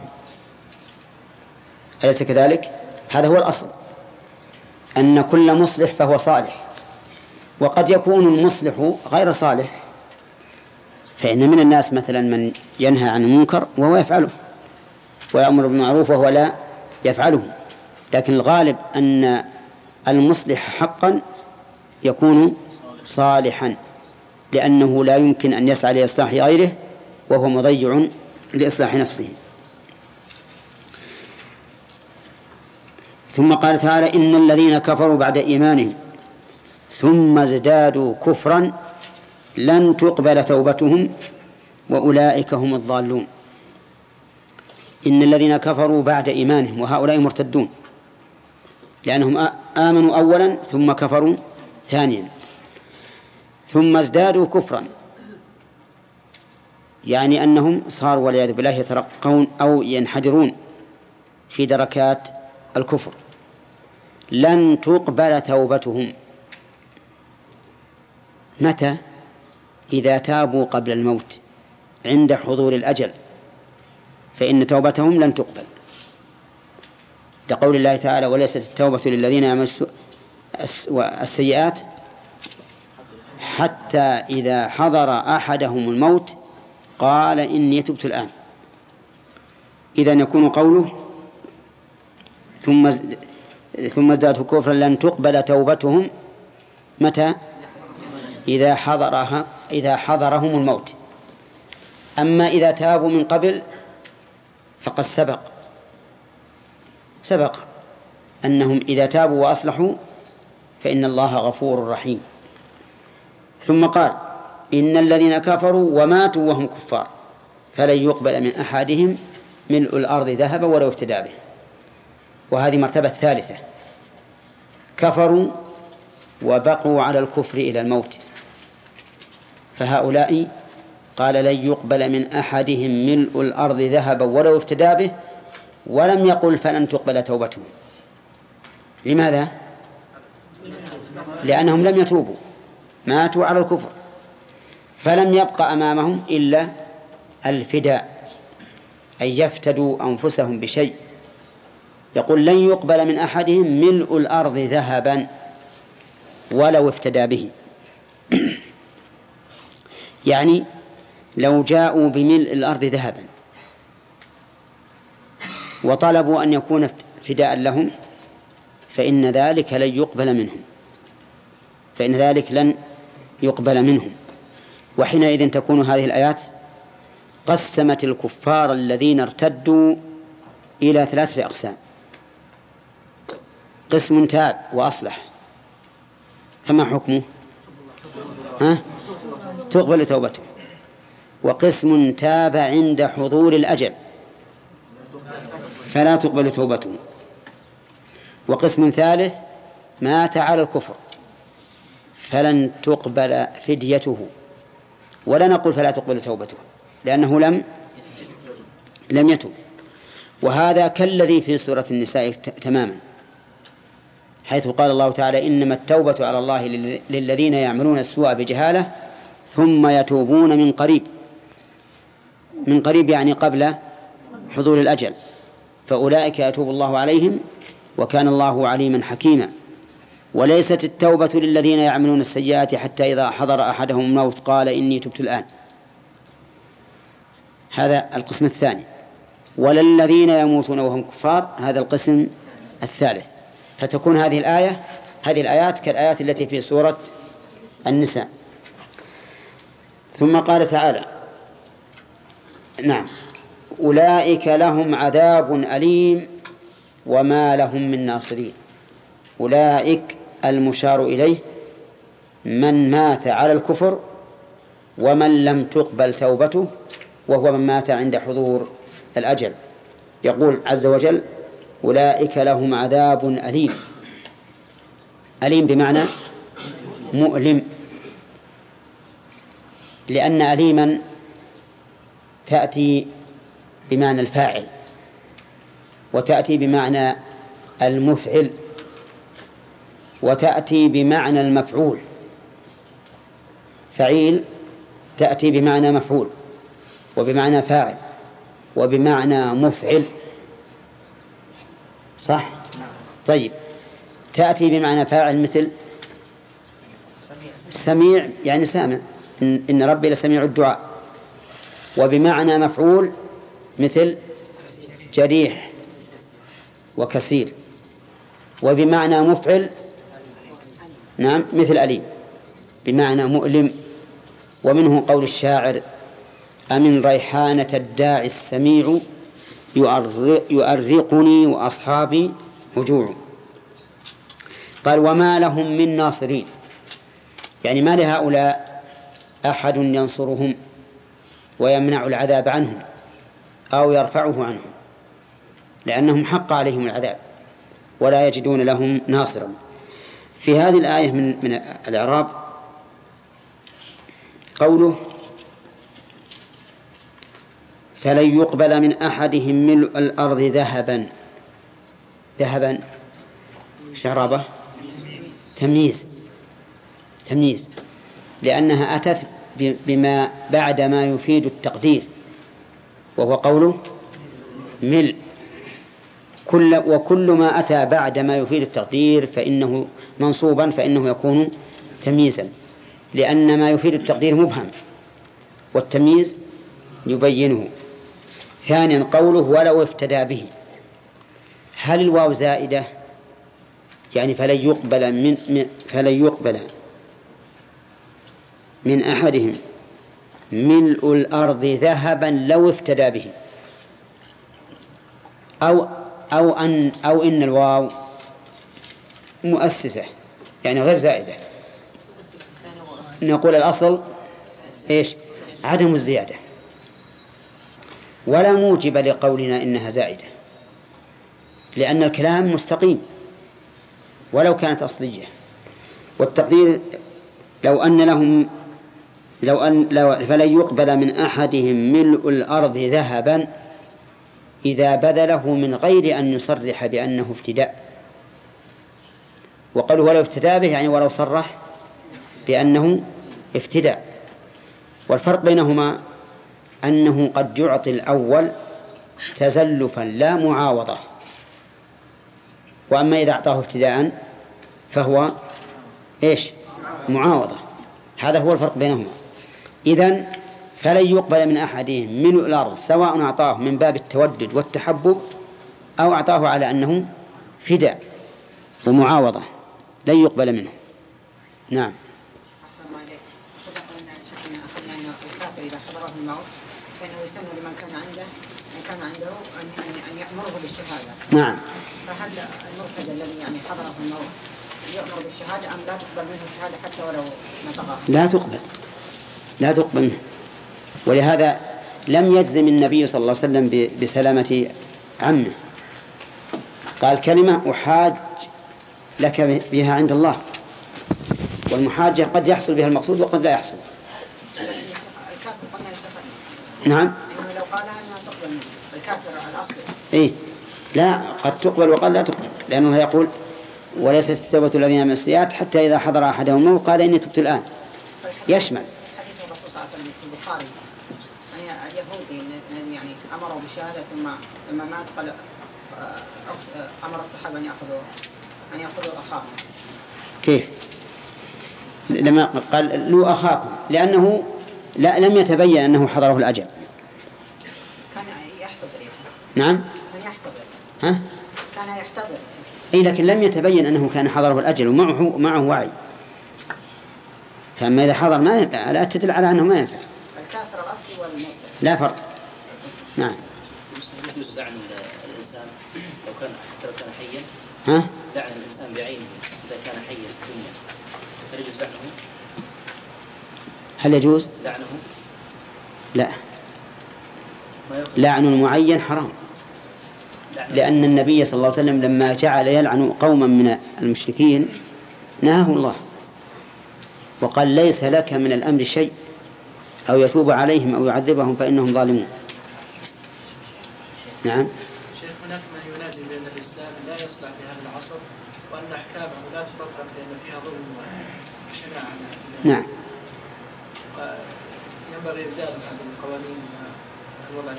أليس كذلك؟ هذا هو الأصل. أن كل مصلح فهو صالح. وقد يكون المصلح غير صالح فإن من الناس مثلا من ينهى عن المنكر وهو يفعله ويأمر بالمعروف وهو لا يفعله. لكن الغالب أن المصلح حقا يكون صالحا لأنه لا يمكن أن يسعى لإصلاح غيره وهو مضيع لإصلاح نفسه. ثم قال تعالى إن الذين كفروا بعد إيمانهم ثم ازدادوا كفرا لن تقبل توبتهم وأولئك هم الضالون. إن الذين كفروا بعد إيمانهم وهؤلاء مرتدون لأنهم آمنوا أولا ثم كفروا ثانيا. ثم ازدادوا كفرا يعني أنهم صاروا والعياذ بالله يترقون أو ينحدرون في دركات الكفر. لن تقبل توبتهم. متى؟ إذا تابوا قبل الموت عند حضور الأجل. فإن توبتهم لن تقبل. لقول الله تعالى وليست التوبة للذين يعملون السيئات حتى إذا حضر أحدهم الموت قال إني تبت الآن. إذا يكون قوله ثم ثم ازدادوا كفرا لن تقبل توبتهم متى؟ إذا حضرها إذا حضرهم الموت. أما إذا تابوا من قبل فقد سبق. سبق أنهم إذا تابوا وأصلحوا فإن الله غفور رحيم. ثم قال إن الذين كفروا وماتوا وهم كفار. فلن يقبل من أحدهم ملء الأرض ذهبا ولو افتدى به. وهذه مرتبة ثالثة. كفروا وبقوا على الكفر إلى الموت. فهؤلاء قال لن يقبل من أحدهم ملء الأرض ذهبا ولو افتدى به. ولم يقل فلن تقبل توبتهم. لماذا؟ لأنهم لم يتوبوا. ماتوا على الكفر. فلم يبق أمامهم إلا الفداء أن يفتدوا أنفسهم بشيء. يقول لن يقبل من أحدهم ملء الأرض ذهبا ولو افتدى به. يعني لو جاءوا بملء الأرض ذهبا وطلبوا أن يكون فداء لهم فإن ذلك لن يقبل منهم فإن ذلك لن يقبل منهم. وحينئذ تكون هذه الآيات قسمت الكفار الذين ارتدوا إلى ثلاثة أقسام. قسم تاب وأصلح. فما حكمه؟ ها؟ تقبل توبته. وقسم تاب عند حضور الأجل. فلا تقبل توبته. وقسم ثالث مات على الكفر. فلن تقبل فديته. ولا نقول فلا تقبل توبته لأنه لم لم يتب. وهذا كالذي في سورة النساء تماما حيث قال الله تعالى إنما التوبة على الله للذين يعملون السوء بجهالة ثم يتوبون من قريب. من قريب يعني قبل حضور الأجل. فأولئك يتوب الله عليهم وكان الله عليما حكيما. وليست التوبة للذين يعملون السيئات حتى إذا حضر أحدهم الموت قال إني تبت الآن. هذا القسم الثاني. ولا الذين يموتون وهم كفار هذا القسم الثالث. فتكون هذه الآية هذه الآيات كالآيات التي في سورة النساء. ثم قال تعالى نعم. أولئك لهم عذاب أليم وما لهم من ناصرين. أولئك المشار إليه من مات على الكفر ومن لم تقبل توبته وهو من مات عند حضور الأجل. يقول عز وجل أولئك لهم عذاب أليم. أليم بمعنى مؤلم. لأن أليما تأتي بمعنى الفاعل وتأتي بمعنى المفعل. وتأتي بمعنى المفعول. فعيل تأتي بمعنى مفعول وبمعنى فاعل وبمعنى مفعل. صح؟ طيب. تأتي بمعنى فاعل مثل سميع يعني سامع. إن, ربي لسميع الدعاء. وبمعنى مفعول مثل جريح وكثير وبمعنى مفعل نعم مثل أليم. بمعنى مؤلم. ومنه قول الشاعر أمن ريحانة الداعي السميع يؤرقني وأصحابي وجوع قال وما لهم من ناصرين. يعني ما لهؤلاء أحد ينصرهم ويمنع العذاب عنهم أو يرفعه عنهم لأنهم حق عليهم العذاب ولا يجدون لهم ناصرا. في هذه الآية من من الإعراب قوله فلن يقبل من أحدهم ملء الأرض ذهبا. ذهبا. شربة تمييز. تمييز. لأنها أتت بما بعد ما يفيد التقدير. وهو قوله ملء. كل وكل ما أتى بعد ما يفيد التقدير فإنه منصوبا فإنه يكون تمييزا لأن ما يفيد التقدير مبهم والتمييز يبينه. ثانيا قوله ولو افتدى به. هل الواو زائدة؟ يعني فلن يقبل من فلن يقبل من أحدهم. ملء الأرض ذهبا لو افتدى به. أو أو أن أو إن الواو مؤسسة يعني غير زائدة. نقول الأصل إيش؟ عدم الزيادة. ولا موجب لقولنا إنها زائدة لأن الكلام مستقيم ولو كانت أصلية. والتقدير لو أن لهم لو أن لو فلن يقبل من أحدهم ملء الأرض ذهبا إذا بذله من غير أن يصرح بأنه افتداء وقالوا ولو افتدى به يعني ولو صرح بأنه افتداء والفرق بينهما أنه قد يعطي الأول تزلفا لا معاوضة. وأما إذا أعطاه ابتداء فهو إيش؟ معاوضة. هذا هو الفرق بينهما. إذن فلن يقبل من أحدهم ملء الأرض سواء أعطاه من باب التودد والتحبب أو أعطاه على أنه فداء ومعاوضة. لن يقبل منه نعم إذا حضره الموت فإنه لمن كان عنده من كان عنده أن أن يأمره بالشهادة. نعم. فهل المرتد الذي يعني حضره الموت يؤمر بالشهادة أم لا تقبل منه الشهادة حتى ولو نطقها؟ لا تقبل لا تقبل منه ولهذا لم يجزم النبي صلى الله عليه وسلم بسلامة عمه قال كلمة أحاج لك بها عند الله. والمحاجة قد يحصل بها المقصود وقد لا يحصل. نعم. لو قالها إيه. لا قد تقبل وقد لا تقبل. لأن الله يقول وليست التوبة الذين من السيئات حتى إذا حضر أحدهم الموت قال إني تبت الآن. يشمل. حديث الرسول صلى الله عليه وسلم في البخاري يعني اليهودي يعني امروا بالشهاده ثم لما مات قال أمر الصحابة أن ياخذوا اخاهم كيف؟ لما قال لو أخاكم لأنه لا لم يتبين أنه حضره الأجل. كان يحتضر. نعم. كان يحتضر. ها؟ كان يحتضر. أي لكن لم يتبين أنه كان حضره الأجل ومعه معه وعي. فأما إذا حضر ما ينفع لا تدل على أنه ما ينفع. الكافر الأصلي لا فرق. نعم. يجوز لعن الإنسان لو كان حتى لو كان حيا. ها؟ لعن الإنسان بعينه إذا كان حيا في الدنيا. هل يجوز لعنه؟ هل يجوز؟ لعنه لا. لعن المعين حرام. لأن النبي صلى الله عليه وسلم لما جعل يلعن قوما من المشركين نهاه الله وقال ليس لك من الأمر شيء أو يتوب عليهم أو يعذبهم فإنهم ظالمون. نعم شيخ هناك من ينادي بأن الإسلام لا يصلح في هذا العصر وأن أحكامه لا تطبق لأن فيها ظلم وشناعة نعم. ينبغي هذه القوانين الوضع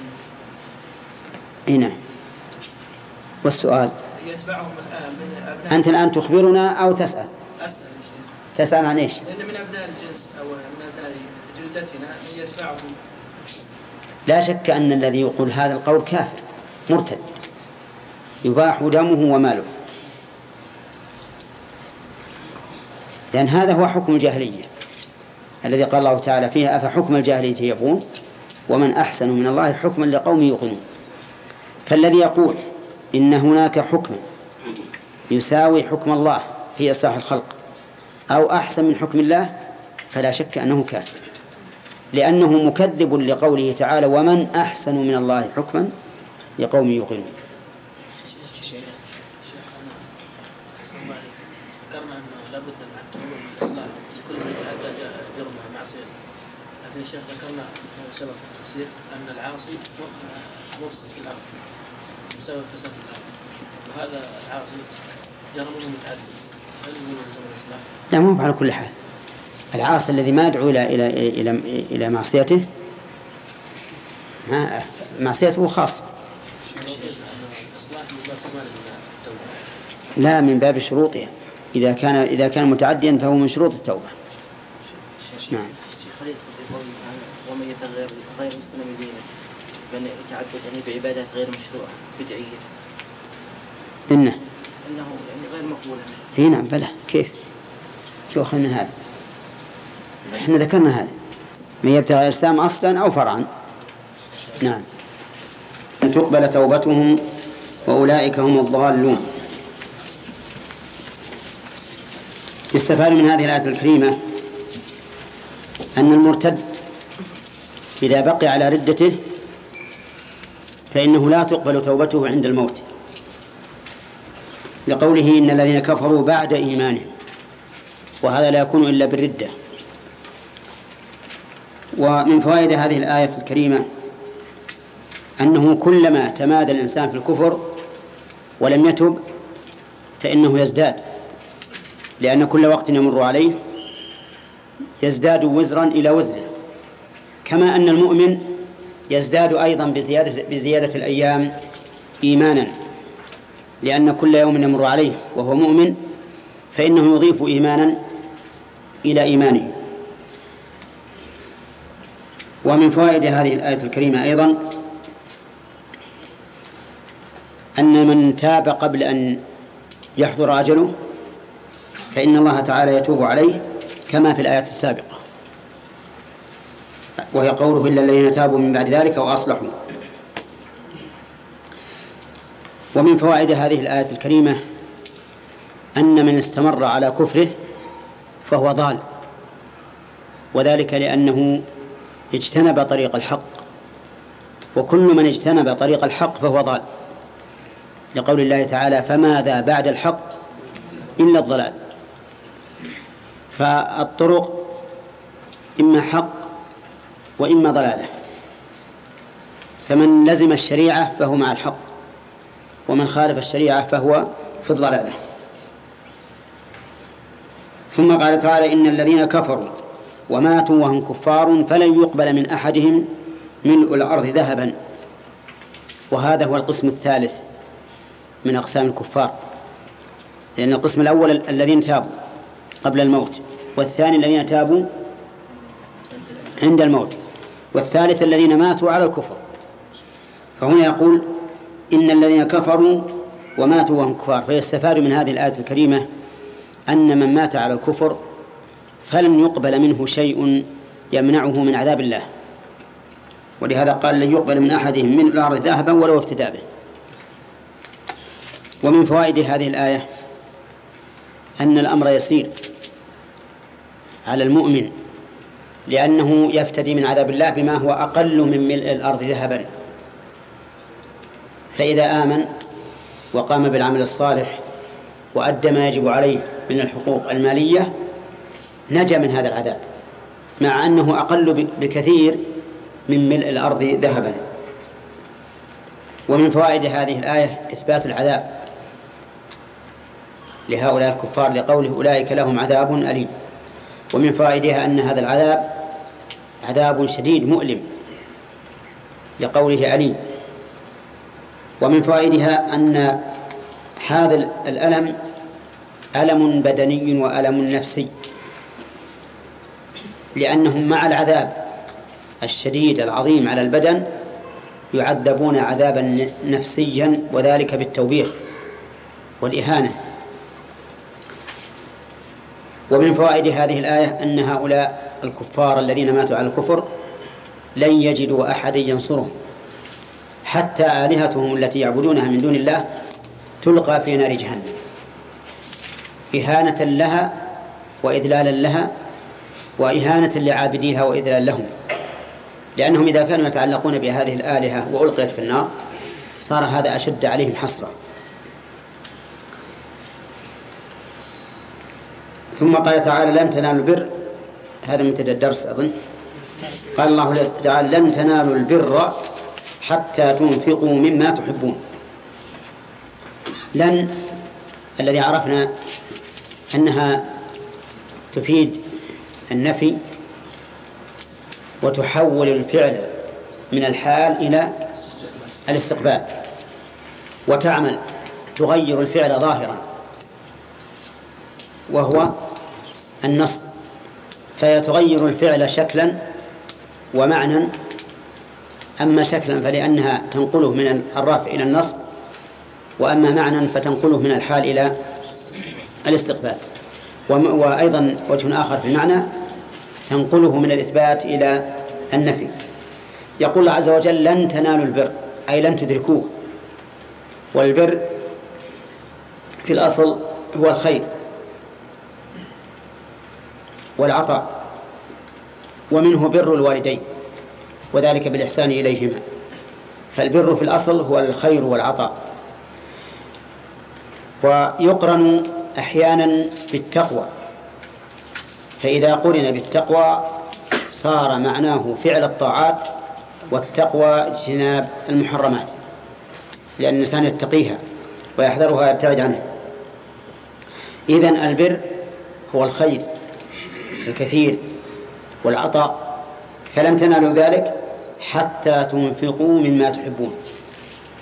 إي نعم. والسؤال؟ يتبعهم الآن من أبناء أنت الآن تخبرنا أو تسأل؟ أسأل تسأل عن إيش؟ لأن من أبناء الجنس أو من أبناء جلدتنا من يتبعهم لا شك أن الذي يقول هذا القول كافر مرتد. يباح دمه وماله. لأن هذا هو حكم الجاهلية. الذي قال الله تعالى فيها أفحكم الجاهلية يبغون؟ ومن أحسن من الله حكما لقوم يوقنون. فالذي يقول إن هناك حكما يساوي حكم الله في إصلاح الخلق أو أحسن من حكم الله فلا شك أنه كافر. لأنه مكذب لقوله تعالى ومن أحسن من الله حكما لقوم يوقنون ذكرنا انه لابد من التوبه من الاصلاح لكل من يتعدى ج- جرمه معصيه لكن يا شيخ ذكرنا سبب التفسير أن العاصي مفسد في الأرض بسبب فساد الأرض. وهذا العاصي جرمه متعدد. هل يقول يلزم الاصلاح؟ لا مو على كل حال. العاصي الذي ما يدعو إلى إلى إلى إلى معصيته ما معصيته خاصة. من لا من باب شروطها. إذا كان إذا كان متعديا فهو من شروط التوبة. نعم شيخ خليل في قوله تعالى ومن يتغير غير مسلم دينه بأن يتعبد يعني بعبادات غير مشروعة بدعية. إنه. أنه يعني غير مقبولة. إي نعم بلى. كيف؟ شو أخذنا هذا؟ إحنا ذكرنا هذا. من يبتغي الإسلام أصلا أو فرعا. نعم. أن تقبل توبتهم وأولئك هم الضالون. يستفاد من هذه الآية الكريمة أن المرتد إذا بقي على ردته فإنه لا تقبل توبته عند الموت. لقوله إن الذين كفروا بعد إيمانهم وهذا لا يكون إلا بالردة. ومن فوائد هذه الآية الكريمة أنه كلما تمادى الإنسان في الكفر ولم يتب فإنه يزداد لأن كل وقت يمر عليه يزداد وزرا إلى وزره كما أن المؤمن يزداد أيضا بزيادة, بزيادة الأيام إيمانا لأن كل يوم يمر عليه وهو مؤمن فإنه يضيف إيمانا إلى إيمانه. ومن فوائد هذه الآية الكريمة أيضا أن من تاب قبل أن يحضر أجله فإن الله تعالى يتوب عليه كما في الآيات السابقة. وهي قوله إلا الذين تابوا من بعد ذلك وأصلحوا. ومن فوائد هذه الآية الكريمة أن من استمر على كفره فهو ضال وذلك لأنه اجتنب طريق الحق. وكل من اجتنب طريق الحق فهو ضال. لقول الله تعالى فماذا بعد الحق إلا الضلال فالطرق إما حق وإما ضلالة. فمن لزم الشريعة فهو مع الحق. ومن خالف الشريعة فهو في الضلالة. ثم قال تعالى إن الذين كفروا وماتوا وهم كفار فلن يقبل من أحدهم ملء الأرض ذهبا. وهذا هو القسم الثالث من أقسام الكفار. لأن القسم الأول الذين تابوا قبل الموت والثاني الذين تابوا عند الموت. والثالث الذين ماتوا على الكفر. فهنا يقول إن الذين كفروا وماتوا وهم كفار. فيستفاد من هذه الآية الكريمة أن من مات على الكفر فلن يقبل منه شيء يمنعه من عذاب الله. ولهذا قال لن يقبل من أحدهم من الأرض ذهبا ولو افتدى به. ومن فوائد هذه الآية أن الأمر يسير على المؤمن لأنه يفتدي من عذاب الله بما هو أقل من ملء الأرض ذهبا. فإذا آمن وقام بالعمل الصالح وأدى ما يجب عليه من الحقوق المالية نجا من هذا العذاب مع أنه أقل بكثير من ملء الأرض ذهبا. ومن فوائد هذه الآية إثبات العذاب لهؤلاء الكفار لقوله أولئك لهم عذاب أليم. ومن فوائدها أن هذا العذاب عذاب شديد مؤلم لقوله أليم ومن فوائدها أن هذا الألم ألم بدني وألم نفسي لأنهم مع العذاب الشديد العظيم على البدن يعذبون عذابا نفسيا وذلك بالتوبيخ والإهانة. ومن فوائد هذه الآية أن هؤلاء الكفار الذين ماتوا على الكفر لن يجدوا أحدا ينصرهم. حتى آلهتهم التي يعبدونها من دون الله تلقى في نار جهنم. إهانة لها وإذلالا لها وإهانة لعابديها وإذلال لهم. لأنهم إذا كانوا يتعلقون بهذه الآلهة وألقيت في النار صار هذا أشد عليهم حسرة ثم قال تعالى لن تنالوا البر. هذا منتدى الدرس أظن. قال الله تعالى لن تنالوا البر حتى تنفقوا مما تحبون. لن الذي عرفنا أنها تفيد النفي وتحول الفعل من الحال إلى الاستقبال. وتعمل تغير الفعل ظاهرا. وهو النصب فهي تغير الفعل شكلا ومعنى أما شكلا فلأنها تنقله من الرفع إلى النصب وأما معنى فتنقله من الحال إلى الاستقبال. وأيضا وجه آخر في المعنى تنقله من الإثبات إلى النفي. يقول الله عز وجل لن تنالوا البر أي لن تدركوه. والبر في الأصل هو الخير. والعطاء. ومنه بر الوالدين وذلك بالإحسان إليهما. فالبر في الأصل هو الخير والعطاء. ويقرن أحيانا بالتقوى. فإذا قرن بالتقوى صار معناه فعل الطاعات والتقوى اجتناب المحرمات لأن الإنسان يتقيها ويحذرها ويبتعد عنها. إذن البر هو الخير. الكثير والعطاء فلن تنالوا ذلك حتى تنفقوا مما تحبون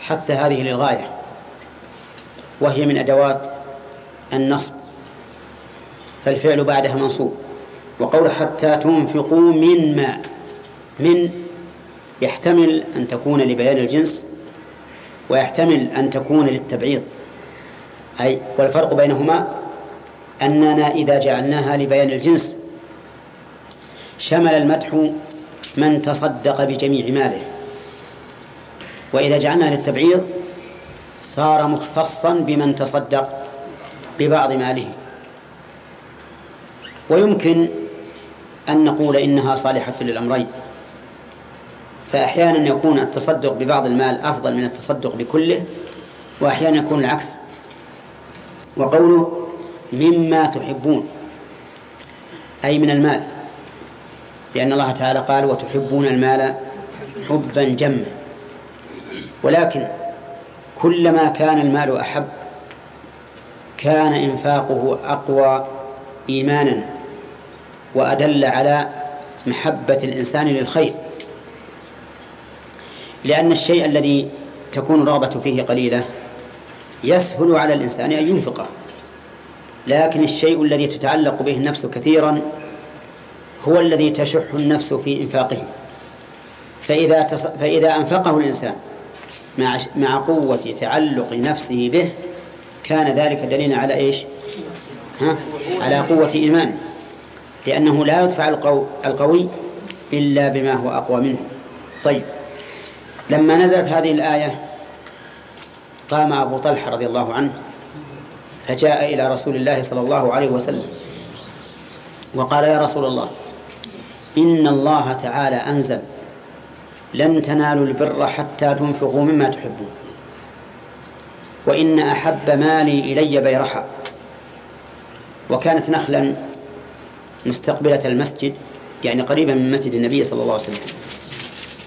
حتى هذه للغاية وهي من أدوات النصب فالفعل بعدها منصوب وقول حتى تنفقوا مما من يحتمل أن تكون لبيان الجنس ويحتمل أن تكون للتبعيض أي والفرق بينهما أننا إذا جعلناها لبيان الجنس شمل المدح من تصدق بجميع ماله. وإذا جعلناها للتبعيض صار مختصا بمن تصدق ببعض ماله. ويمكن أن نقول إنها صالحة للأمرين. فأحيانا يكون التصدق ببعض المال أفضل من التصدق بكله وأحيانا يكون العكس. وقوله مما تحبون أي من المال. لأن الله تعالى قال وتحبون المال حبا جما. ولكن كلما كان المال أحب كان إنفاقه أقوى إيمانا وأدل على محبة الإنسان للخير. لأن الشيء الذي تكون الرغبة فيه قليلة يسهل على الإنسان أن ينفقه لكن الشيء الذي تتعلق به النفس كثيرا هو الذي تشح النفس في إنفاقه فإذا تص... فإذا أنفقه الإنسان مع مع قوة تعلق نفسه به كان ذلك دليلا على إيش؟ ها؟ على قوة إيمانه لأنه لا يدفع القو... القوي إلا بما هو أقوى منه طيب لما نزلت هذه الآية قام أبو طلحة رضي الله عنه فجاء إلى رسول الله صلى الله عليه وسلم وقال يا رسول الله إن الله تعالى أنزل. لن تنالوا البر حتى تنفقوا مما تحبون. وإن أحب مالي إلي بيرحا وكانت نخلا مستقبلة المسجد يعني قريبا من مسجد النبي صلى الله عليه وسلم.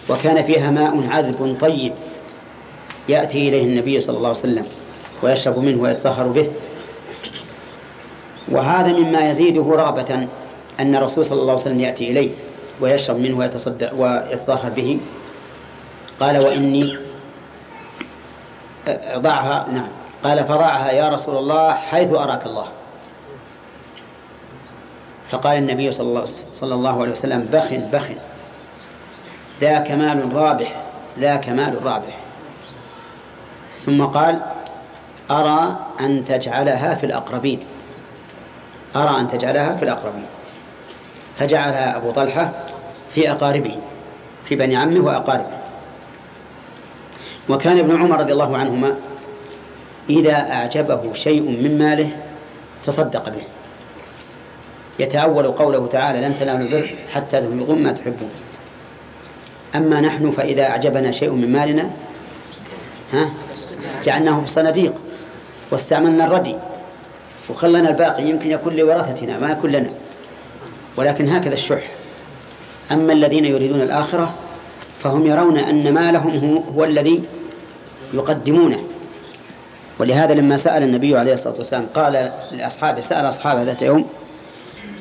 وكان فيها ماء عذب طيب يأتي إليه النبي صلى الله عليه وسلم ويشرب منه ويتطهر به. وهذا مما يزيده رغبة أن الرسول صلى الله عليه وسلم يأتي إليه ويشرب منه ويتصدق ويتطهر به. قال وإني ضعها نعم. قال فضعها يا رسول الله حيث أراك الله. فقال النبي صلى الله, عليه وسلم بخ بخ ذاك مال رابح ذاك مال رابح. ثم قال أرى أن تجعلها في الأقربين. أرى أن تجعلها في الأقربين. فجعلها أبو طلحة في أقاربه في بني عمه وأقاربه. وكان ابن عمر رضي الله عنهما إذا أعجبه شيء من ماله تصدق به. يتأول قوله تعالى لن تنالوا البر حتى تنفقوا ما تحبون. أما نحن فإذا أعجبنا شيء من مالنا ها جعلناه في الصناديق واستعملنا الردي وخلنا الباقي يمكن يكون لورثتنا ما يكون لنا ولكن هكذا الشح. أما الذين يريدون الآخرة فهم يرون أن مالهم هو, الذي يقدمونه. ولهذا لما سأل النبي عليه الصلاة والسلام قال لأصحابه سأل أصحابه ذات يوم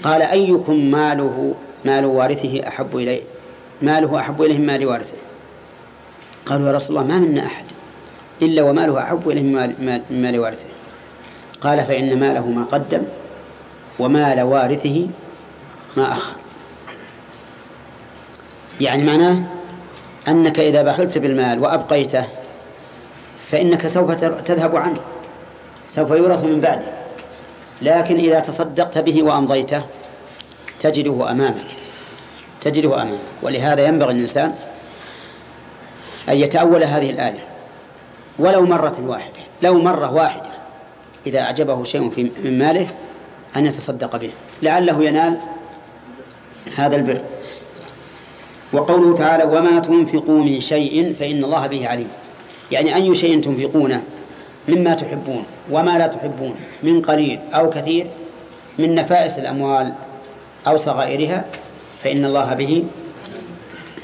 قال أيكم ماله مال وارثه أحب إليه؟ ماله أحب إليه من مال وارثه؟ قالوا يا رسول الله ما منا أحد إلا وماله أحب إليه من مال وارثه. قال فإن ماله ما قدم ومال وارثه ما أخر. يعني معناه أنك إذا بخلت بالمال وأبقيته فإنك سوف تذهب عنه سوف يورث من بعده. لكن إذا تصدقت به وأمضيته تجده أمامك تجده أمامك. ولهذا ينبغي الإنسان أن يتأول هذه الآية. ولو مرة واحدة لو مرة واحدة إذا أعجبه شيء من ماله أن يتصدق به لعله ينال هذا البر. وقوله تعالى وما تنفقوا من شيء فإن الله به عليم. يعني أي شيء تنفقونه مما تحبون وما لا تحبون من قليل أو كثير من نفائس الأموال أو صغائرها فإن الله به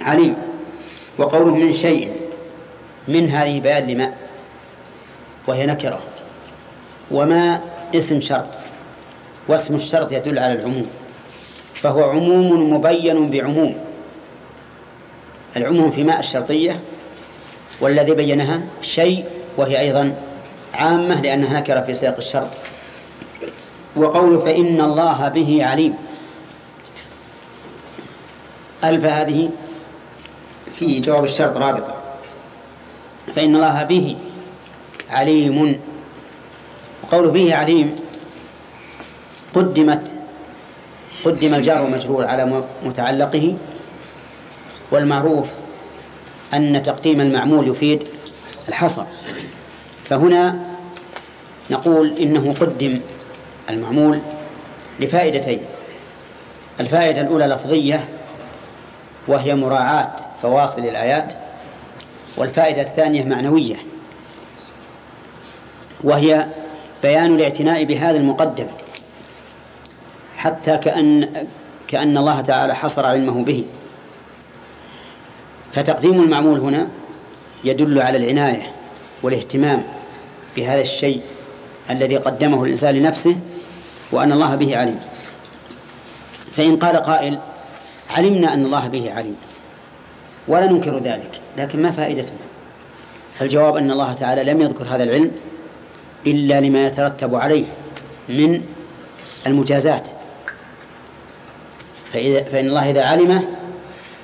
عليم. وقوله من شيء من هذه بيان لما؟ وهي نكرة. وما اسم شرط واسم الشرط يدل على العموم. فهو عموم مبين بعموم. العموم في ماء الشرطية والذي بينها شيء وهي أيضا عامة لأنها نكرة في سياق الشرط. وقوله فإن الله به عليم. ألف هذه في جواب الشرط رابطة. فإن الله به عليم. وقوله به عليم قدمت قدم الجار والمجرور على متعلقه والمعروف أن تقديم المعمول يفيد الحصر. فهنا نقول إنه قدم المعمول لفائدتين. الفائدة الأولى لفظية وهي مراعاة فواصل الآيات والفائدة الثانية معنوية وهي بيان الاعتناء بهذا المقدم. حتى كأن كأن الله تعالى حصر علمه به. فتقديم المعمول هنا يدل على العناية والاهتمام بهذا الشيء الذي قدمه الإنسان لنفسه وأن الله به عليم. فإن قال قائل علمنا أن الله به عليم ولا ننكر ذلك لكن ما فائدته فالجواب أن الله تعالى لم يذكر هذا العلم إلا لما يترتب عليه من المجازات. فإذا فإن الله إذا علمه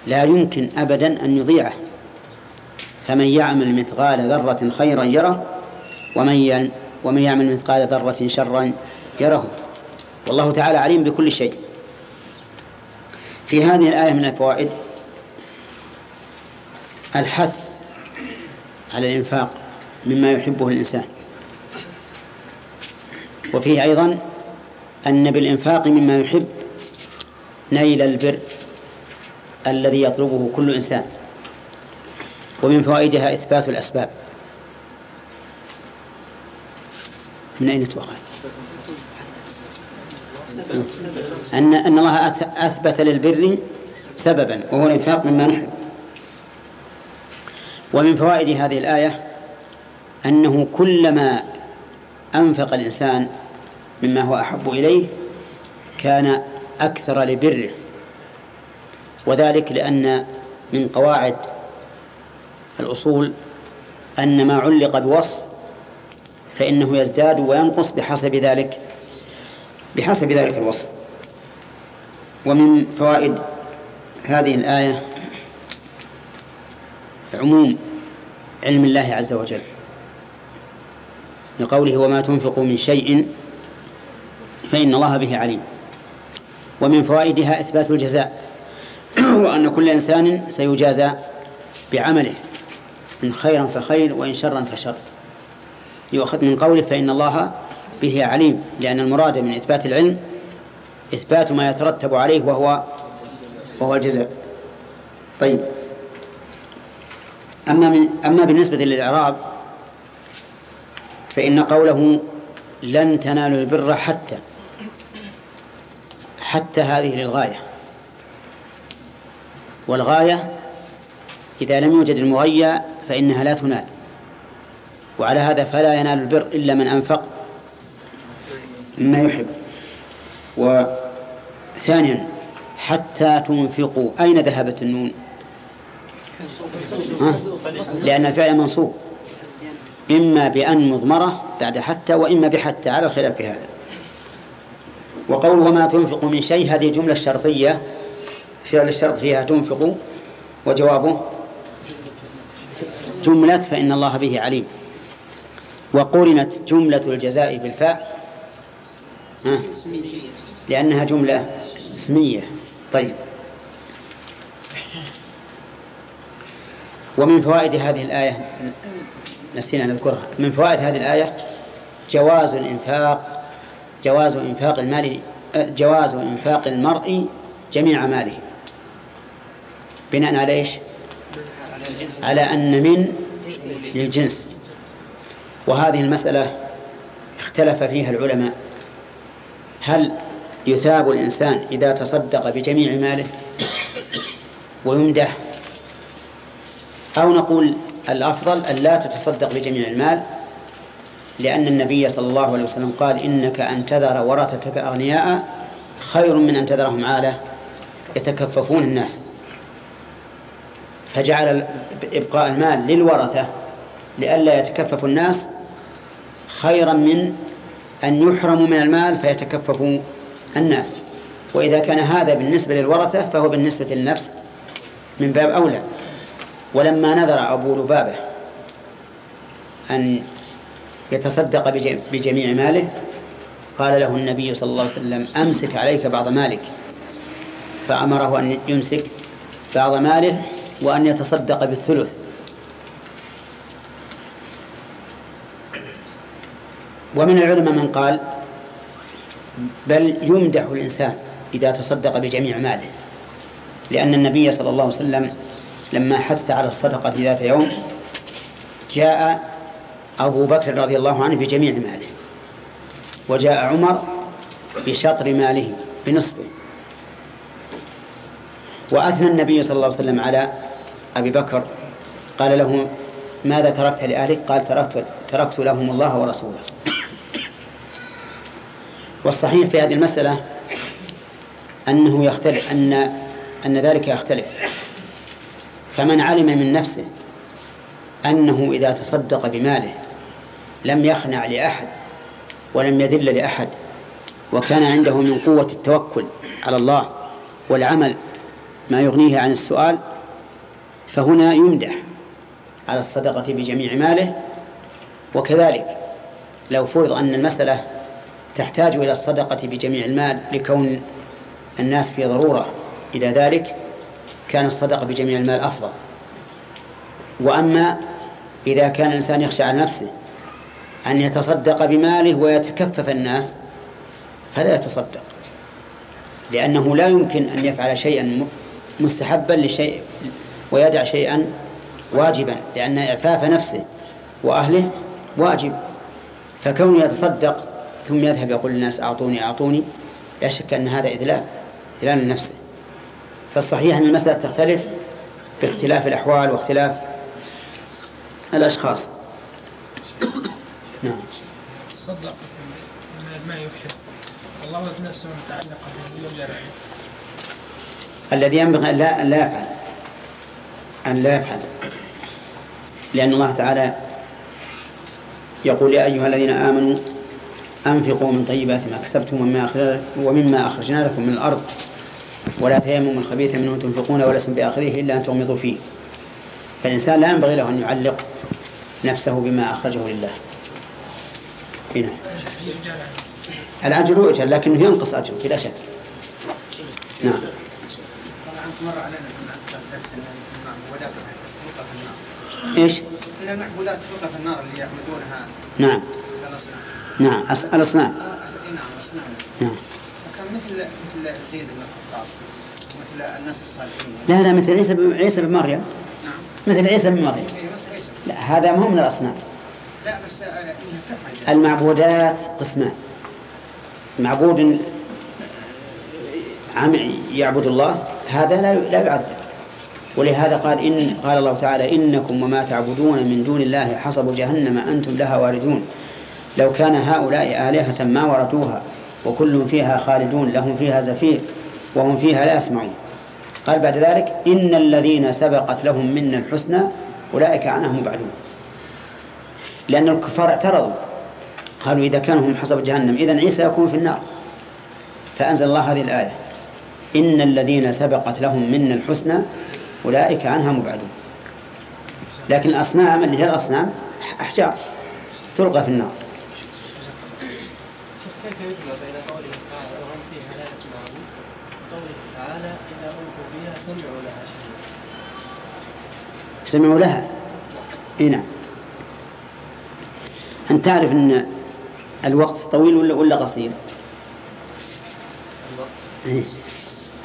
لا يمكن أبدا أن يضيعه. فمن يعمل مثقال ذرة خيرا يره ومن ومن يعمل مثقال ذرة شرا يره. والله تعالى عليم بكل شيء. في هذه الآية من الفوائد الحث على الإنفاق مما يحبه الإنسان. وفيه أيضا أن بالإنفاق مما يحب نيل البر الذي يطلبه كل إنسان ومن فوائدها إثبات الأسباب. من أين توقع أن أن الله أثبت للبر سببا وهو الإنفاق مما نحب. ومن فوائد هذه الآية أنه كلما أنفق الإنسان مما هو أحب إليه كان أكثر لبره. وذلك لأن من قواعد الأصول أن ما علق بوصف فإنه يزداد وينقص بحسب ذلك بحسب ذلك الوصف. ومن فوائد هذه الآية عموم علم الله عز وجل لقوله وما تنفقوا من شيء فإن الله به عليم. ومن فوائدها إثبات الجزاء وأن كل إنسان سيجازى بعمله إن خيرا فخير وإن شرا فشر. يؤخذ من قوله فإن الله به عليم لأن المراد من إثبات العلم إثبات ما يترتب عليه وهو وهو الجزاء. طيب. أما من أما بالنسبة للإعراب فإن قوله لن تنالوا البر حتى حتى هذه للغاية. والغاية إذا لم يوجد المغيى فإنها لا تنال. وعلى هذا فلا ينال البر إلا من أنفق مما يحب. وثانيا حتى تنفقوا. أين ذهبت النون؟ ها؟ لأن الفعل منصوب. إما بأن مضمرة بعد حتى وإما بحتى على الخلاف في هذا. وقول وما تنفق من شيء هذه جملة شرطية. فعل الشرط فيها تنفق. وجوابه جملة فإن الله به عليم. وقرنت جملة الجزاء بالفاء. ها؟ لأنها جملة اسمية. طيب. ومن فوائد هذه الآية نسينا نذكرها. من فوائد هذه الآية جواز الإنفاق جواز إنفاق المال جواز إنفاق المرء جميع ماله. بناء على إيش؟ على أن من؟ للجنس. وهذه المسألة اختلف فيها العلماء. هل يثاب الإنسان إذا تصدق بجميع ماله ويمدح؟ أو نقول الأفضل أن لا تتصدق بجميع المال لأن النبي صلى الله عليه وسلم قال إنك أن تذر ورثتك أغنياء خير من أن تذرهم عالة يتكففون الناس. فجعل إبقاء المال للورثة لئلا يتكفف الناس خيرا من أن يحرموا من المال فيتكففوا الناس. وإذا كان هذا بالنسبة للورثة فهو بالنسبة للنفس من باب أولى. ولما نذر أبو لبابة أن يتصدق بجميع ماله. قال له النبي صلى الله عليه وسلم أمسك عليك بعض مالك. فأمره أن يمسك بعض ماله وأن يتصدق بالثلث. ومن العلماء من قال بل يمدح الإنسان إذا تصدق بجميع ماله. لأن النبي صلى الله عليه وسلم لما حث على الصدقة ذات يوم جاء أبو بكر رضي الله عنه بجميع ماله وجاء عمر بشطر ماله بنصفه وأثنى النبي صلى الله عليه وسلم على أبي بكر قال له ماذا تركت لأهلك قال تركت, تركت لهم الله ورسوله. والصحيح في هذه المسألة أنه يختلف أن أن ذلك يختلف. فمن علم من نفسه أنه إذا تصدق بماله لم يخنع لأحد ولم يذل لأحد وكان عنده من قوة التوكل على الله والعمل ما يغنيه عن السؤال فهنا يمدح على الصدقة بجميع ماله. وكذلك لو فرض أن المسألة تحتاج إلى الصدقة بجميع المال لكون الناس في ضرورة إلى ذلك كان الصدقة بجميع المال أفضل. وأما إذا كان الإنسان يخشى على نفسه أن يتصدق بماله ويتكفف الناس فلا يتصدق لأنه لا يمكن أن يفعل شيئا مستحبا لشيء ويدع شيئا واجبا لأن إعفاف نفسه وأهله واجب. فكونه يتصدق ثم يذهب يقول للناس أعطوني أعطوني لا شك أن هذا إذلال إذلال لنفسه. فالصحيح أن المسألة تختلف باختلاف الأحوال واختلاف الأشخاص. نعم صدق. ما يحب. الله نفسه متعلقة به الذي ينبغي أن لا, أن لا يفعل. أن لا يفعل. لأن الله تعالى يقول يا أيها الذين آمنوا أنفقوا من طيبات ما كسبتم ومما ومما أخرجنا لكم من الأرض. ولا تيمموا الخبيث منه تنفقون ولستم بآخذه إلا أن تغمضوا فيه. فالإنسان لا ينبغي له أن يعلق نفسه بما أخرجه لله. هنا الأجر يؤجر لكنه ينقص أجره بلا شك. نعم. مر علينا في المعبودات توقف النار إيش؟ ان المعبودات توقف النار اللي يعبدونها نعم. الاصنام نعم. الاصنام نعم الاصنام نعم. كان مثل مثل زيد بن الخطاب مثل الناس الصالحين لا لا مثل عيسى عيسى بن مريم. نعم. مثل عيسى بن مريم. لا هذا مو من الاصنام آه، المعبودات قسمان. معبود يعبد الله هذا لا لا يعذب ولهذا قال إن قال الله تعالى إنكم وما تعبدون من دون الله حصب جهنم أنتم لها واردون. لو كان هؤلاء آلهة ما وردوها وكل فيها خالدون لهم فيها زفير وهم فيها لا يسمعون. قال بعد ذلك إن الذين سبقت لهم منا الحسنى أولئك عنها مبعدون. لأن الكفار اعترضوا. قالوا إذا كانوا هم حسب جهنم إذن عيسى يكون في النار. فأنزل الله هذه الآية. إن الذين سبقت لهم منا الحسنى أولئك عنها مبعدون. لكن الأصنام اللي هي الأصنام أحجار تلقى في النار. كيف يجمع بين قوله تعالى وهم فيها لا يسمعون وقوله تعالى إذا ألقوا فيها سمعوا لها سمعوا لها. اي نعم. أنت تعرف أن الوقت طويل ولا ولا قصير؟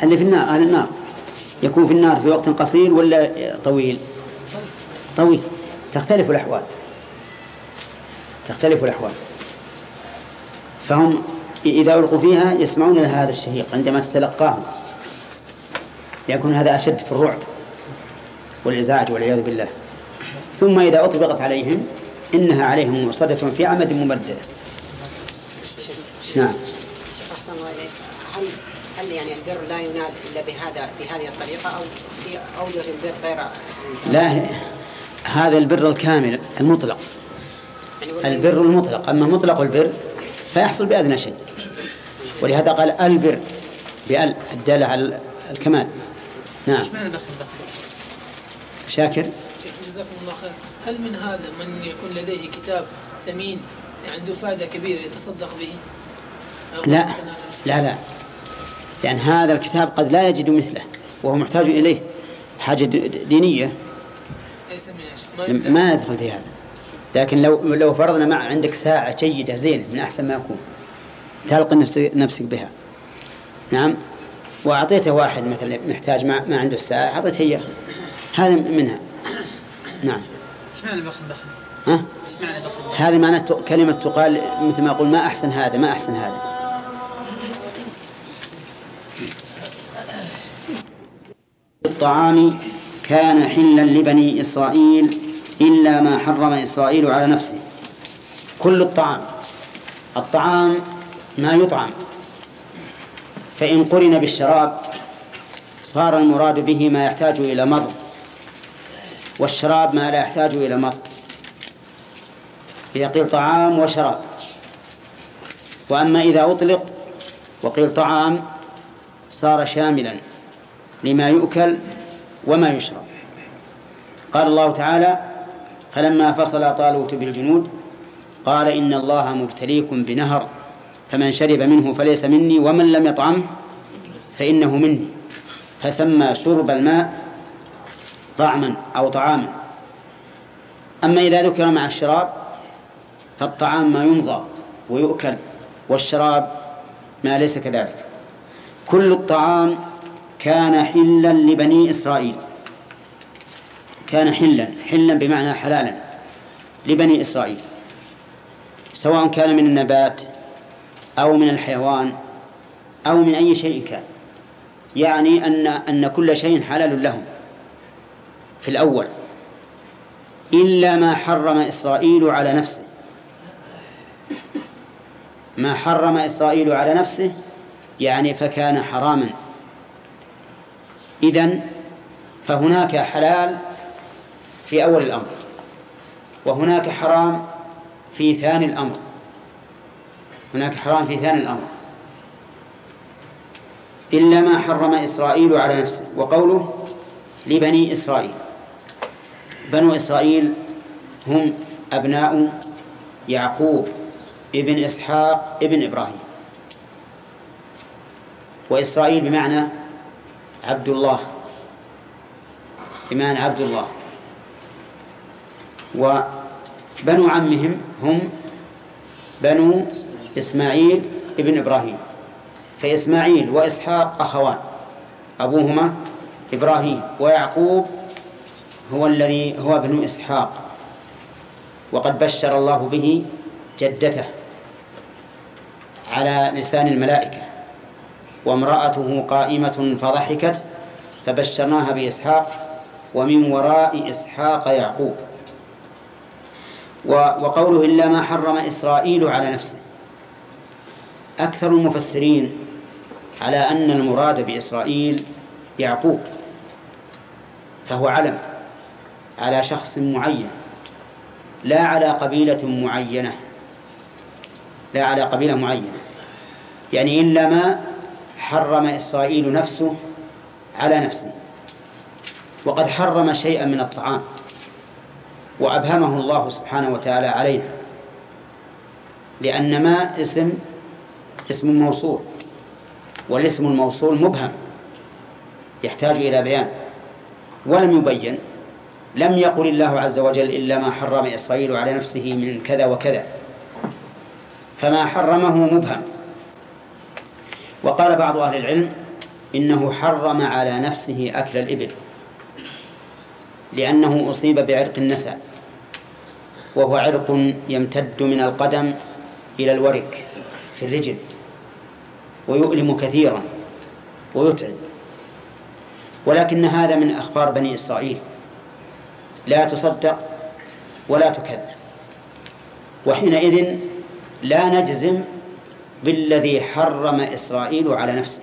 اللي في النار أهل النار. يكون في النار في وقت قصير ولا طويل؟ طويل. تختلف الأحوال. تختلف الأحوال. فهم إذا ألقوا فيها يسمعون لهذا الشهيق عندما تتلقاهم. يكون هذا أشد في الرعب والإزعاج والعياذ بالله. ثم إذا أطبقت عليهم إنها عليهم مؤصدة في عمد ممددة نعم. هل هل يعني البر لا ينال إلا بهذا بهذه الطريقة أو في أوجه البر غير لا هذا البر الكامل المطلق. يعني البر المطلق. أما مطلق البر فيحصل بأدنى شيء. ولهذا قال البر بال الداله على الكمال. نعم. شاكر. جزاكم الله خير. هل من هذا من يكون لديه كتاب ثمين يعني ذو فائدة كبيرة يتصدق به؟ لا لا لا. لأن هذا الكتاب قد لا يجد مثله وهو محتاج إليه. حاجة دينية. ما يدخل في هذا. لكن لو لو فرضنا مع عندك ساعة جيدة زينة من أحسن ما يكون تلقي نفسك بها. نعم؟ وأعطيته واحد مثلا محتاج ما, ما عنده الساعة أعطيته إياه. هذا منها. نعم. بخل بخل؟ ها؟ هذه معناته كلمة تقال مثل ما أقول ما أحسن هذا ما أحسن هذا. الطعام كان حلا لبني إسرائيل إلا ما حرم إسرائيل على نفسه. كل الطعام الطعام ما يطعم. فإن قرن بالشراب صار المراد به ما يحتاج إلى مضغ. والشراب ما لا يحتاج إلى مضغ إذا قيل طعام وشراب. وأما إذا أطلق وقيل طعام صار شاملا لما يؤكل وما يشرب. قال الله تعالى فلما فصل طالوت بالجنود قال إن الله مبتليكم بنهر فمن شرب منه فليس مني ومن لم يطعمه فإنه مني. فسمى شرب الماء طعما أو طعاما. أما إذا ذكر مع الشراب فالطعام ما يمضى ويؤكل والشراب ما ليس كذلك. كل الطعام كان حلا لبني إسرائيل. كان حلا حلا بمعنى حلالا لبني إسرائيل. سواء كان من النبات أو من الحيوان أو من أي شيء كان. يعني أن أن كل شيء حلال لهم. في الأول. إلا ما حرم إسرائيل على نفسه. ما حرم إسرائيل على نفسه يعني فكان حراما. إذن فهناك حلال في أول الأمر وهناك حرام في ثاني الأمر. هناك حرام في ثاني الأمر. إلا ما حرم إسرائيل على نفسه. وقوله لبني إسرائيل. بنو إسرائيل هم أبناء يعقوب ابن إسحاق ابن إبراهيم. وإسرائيل بمعنى عبد الله. بمعنى عبد الله. وبنو عمهم هم بنو إسماعيل ابن إبراهيم. فإسماعيل وإسحاق أخوان أبوهما إبراهيم ويعقوب هو الذي هو ابن إسحاق. وقد بشر الله به جدته على لسان الملائكة وامرأته قائمة فضحكت فبشرناها بإسحاق ومن وراء إسحاق يعقوب. وقوله إلا ما حرم إسرائيل على نفسه. أكثر المفسرين على أن المراد بإسرائيل يعقوب فهو علم. على شخص معين لا على قبيلة معينة لا على قبيلة معينة. يعني إلا ما حرم إسرائيل نفسه على نفسه وقد حرم شيئا من الطعام وأبهمه الله سبحانه وتعالى علينا لأن ما اسم اسم موصول والاسم الموصول مبهم يحتاج إلى بيان ولم يبين لم يقل الله عز وجل إلا ما حرم إسرائيل على نفسه من كذا وكذا فما حرمه مبهم. وقال بعض أهل العلم إنه حرم على نفسه أكل الإبل لأنه أصيب بعرق النسى وهو عرق يمتد من القدم إلى الورك في الرجل ويؤلم كثيرا ويتعب. ولكن هذا من أخبار بني إسرائيل. لا تصدق ولا تكذب. وحينئذ لا نجزم بالذي حرم إسرائيل على نفسه.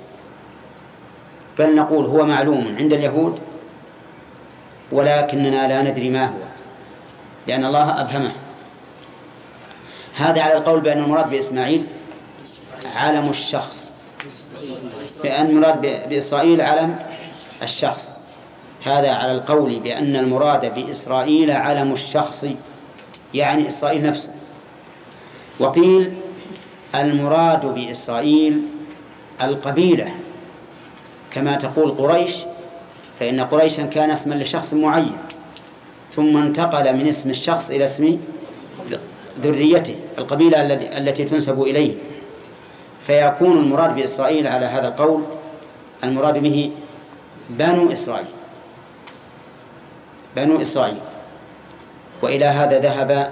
بل نقول هو معلوم عند اليهود ولكننا لا ندري ما هو لأن الله أبهمه. هذا على القول بأن المراد بإسماعيل عالم الشخص بأن المراد بإسرائيل علم الشخص. هذا على القول بأن المراد بإسرائيل علم الشخص يعني إسرائيل نفسه. وقيل المراد بإسرائيل القبيلة. كما تقول قريش فإن قريشا كان اسما لشخص معين ثم انتقل من اسم الشخص إلى اسم ذريته القبيلة التي تنسب إليه. فيكون المراد بإسرائيل على هذا القول المراد به بنو إسرائيل. بنو إسرائيل. وإلى هذا ذهب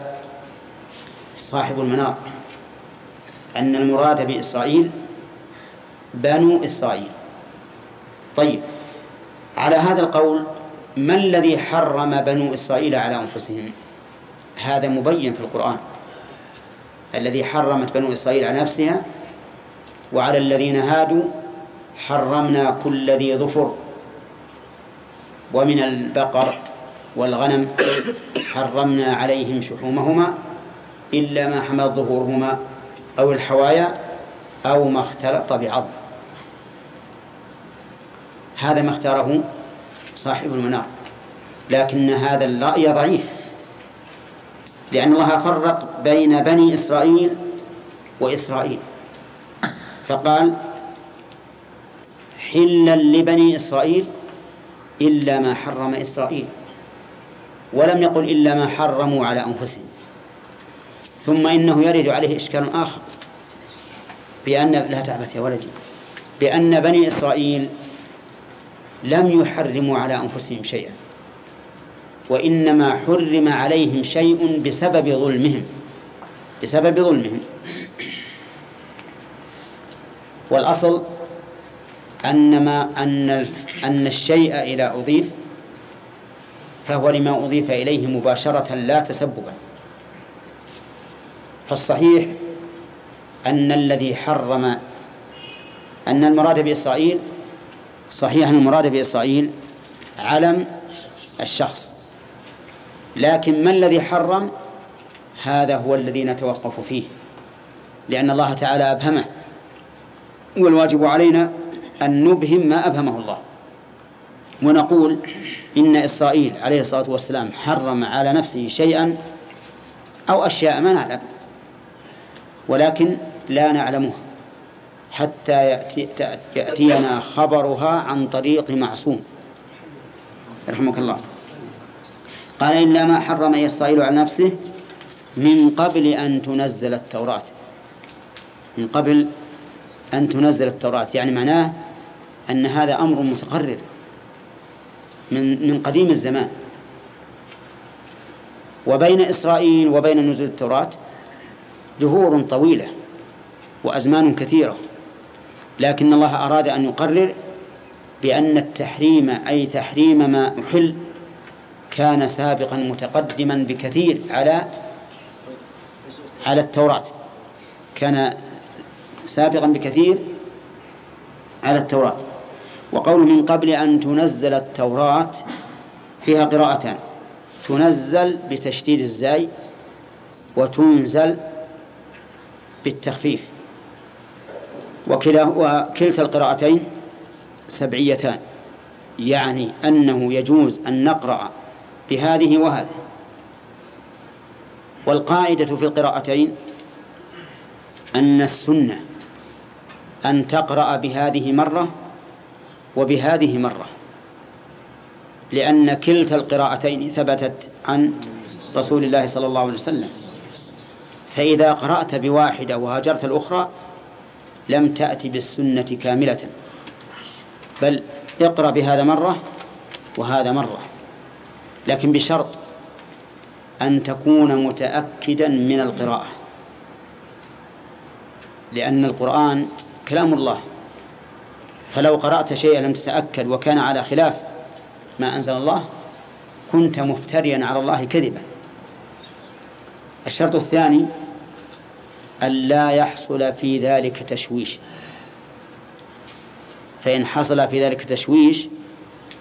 صاحب المنار. أن المراد بإسرائيل بنو إسرائيل. طيب على هذا القول ما الذي حرم بنو إسرائيل على أنفسهم؟ هذا مبين في القرآن. الذي حرمت بنو إسرائيل على نفسها وعلى الذين هادوا حرمنا كل ذي ظفر. ومن البقر والغنم حرمنا عليهم شحومهما إلا ما حملت ظهورهما أو الحوايا أو ما اختلط بعظم. هذا ما اختاره صاحب المنار. لكن هذا الرأي ضعيف. لأن الله فرق بين بني إسرائيل وإسرائيل. فقال حلا لبني إسرائيل إلا ما حرم إسرائيل. ولم يقل إلا ما حرموا على أنفسهم. ثم إنه يرد عليه إشكال آخر بأن لا تعبث يا ولدي بأن بني إسرائيل لم يحرموا على أنفسهم شيئا وإنما حرم عليهم شيء بسبب ظلمهم بسبب ظلمهم. والأصل أن ما أن أن الشيء إذا أضيف فهو لما أضيف إليه مباشرة لا تسببا. فالصحيح أن الذي حرم أن المراد بإسرائيل صحيح أن المراد بإسرائيل علم الشخص. لكن ما الذي حرم؟ هذا هو الذي نتوقف فيه. لأن الله تعالى أبهمه والواجب علينا أن نبهم ما أبهمه الله. ونقول إن إسرائيل عليه الصلاة والسلام حرم على نفسه شيئا أو أشياء ما نعلم ولكن لا نعلمها حتى يأتي يأتينا خبرها عن طريق معصوم. رحمك الله. قال إلا ما حرم إسرائيل على نفسه من قبل أن تنزل التوراة. من قبل أن تنزل التوراة يعني معناه أن هذا أمر متقرر. من من قديم الزمان. وبين إسرائيل وبين نزول التوراة دهور طويلة وأزمان كثيرة لكن الله أراد أن يقرر بأن التحريم أي تحريم ما أحل كان سابقا متقدما بكثير على على التوراة. كان سابقا بكثير على التوراة. وقول من قبل أن تنزل التوراة فيها قراءتان. تنزل بتشديد الزاي وتنزل بالتخفيف. وكلا وكلتا القراءتين سبعيتان. يعني أنه يجوز أن نقرأ بهذه وهذه. والقاعدة في القراءتين أن السنة أن تقرأ بهذه مرة وبهذه مرة. لأن كلتا القراءتين ثبتت عن رسول الله صلى الله عليه وسلم. فإذا قرأت بواحدة وهجرت الأخرى لم تأتي بالسنة كاملة. بل اقرأ بهذا مرة وهذا مرة. لكن بشرط أن تكون متأكدا من القراءة. لأن القرآن كلام الله. فلو قرأت شيئا لم تتأكد وكان على خلاف ما أنزل الله كنت مفتريا على الله كذبا. الشرط الثاني أن لا يحصل في ذلك تشويش. فإن حصل في ذلك تشويش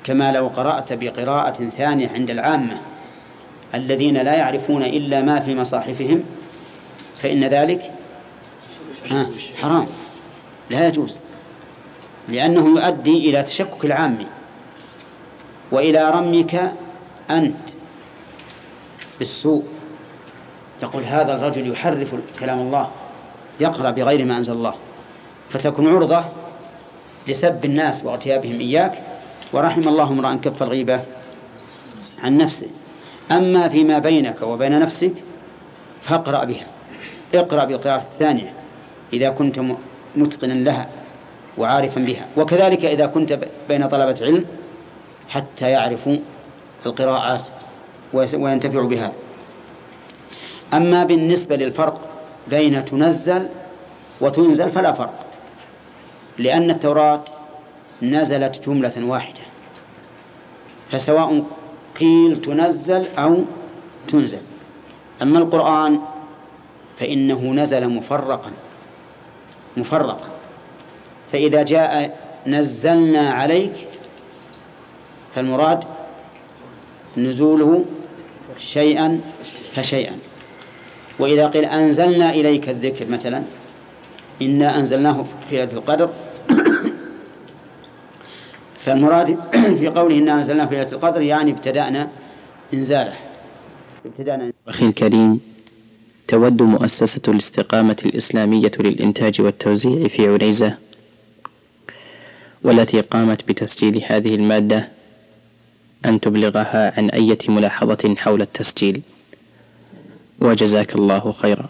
كما لو قرأت بقراءة ثانية عند العامة الذين لا يعرفون إلا ما في مصاحفهم فإن ذلك حرام لا يجوز. لأنه يؤدي إلى تشكك العام وإلى رميك أنت بالسوء. يقول هذا الرجل يحرف كلام الله يقرأ بغير ما أنزل الله فتكون عرضة لسب الناس واغتيابهم إياك ورحم الله امرأ كف الغيبة عن نفسه. أما فيما بينك وبين نفسك فاقرأ بها اقرأ بالقراءة الثانية إذا كنت متقنا لها. وعارفا بها. وكذلك إذا كنت بين طلبة علم حتى يعرفوا القراءات وينتفعوا بها. أما بالنسبة للفرق بين تنزل وتنزل فلا فرق لأن التوراة نزلت جملة واحدة. فسواء قيل تنزل أو تنزل. أما القرآن فإنه نزل مفرقا مفرقا. فإذا جاء نزلنا عليك فالمراد نزوله شيئا فشيئا. وإذا قيل أنزلنا إليك الذكر مثلا إنا أنزلناه في ليلة القدر. فالمراد في قوله إنا أنزلناه في ليلة القدر يعني ابتدأنا إنزاله. ابتدأنا أخي الكريم تود مؤسسة الاستقامة الإسلامية للإنتاج والتوزيع في عنيزة والتي قامت بتسجيل هذه المادة أن تبلغها عن أية ملاحظة حول التسجيل. وجزاك الله خيرا.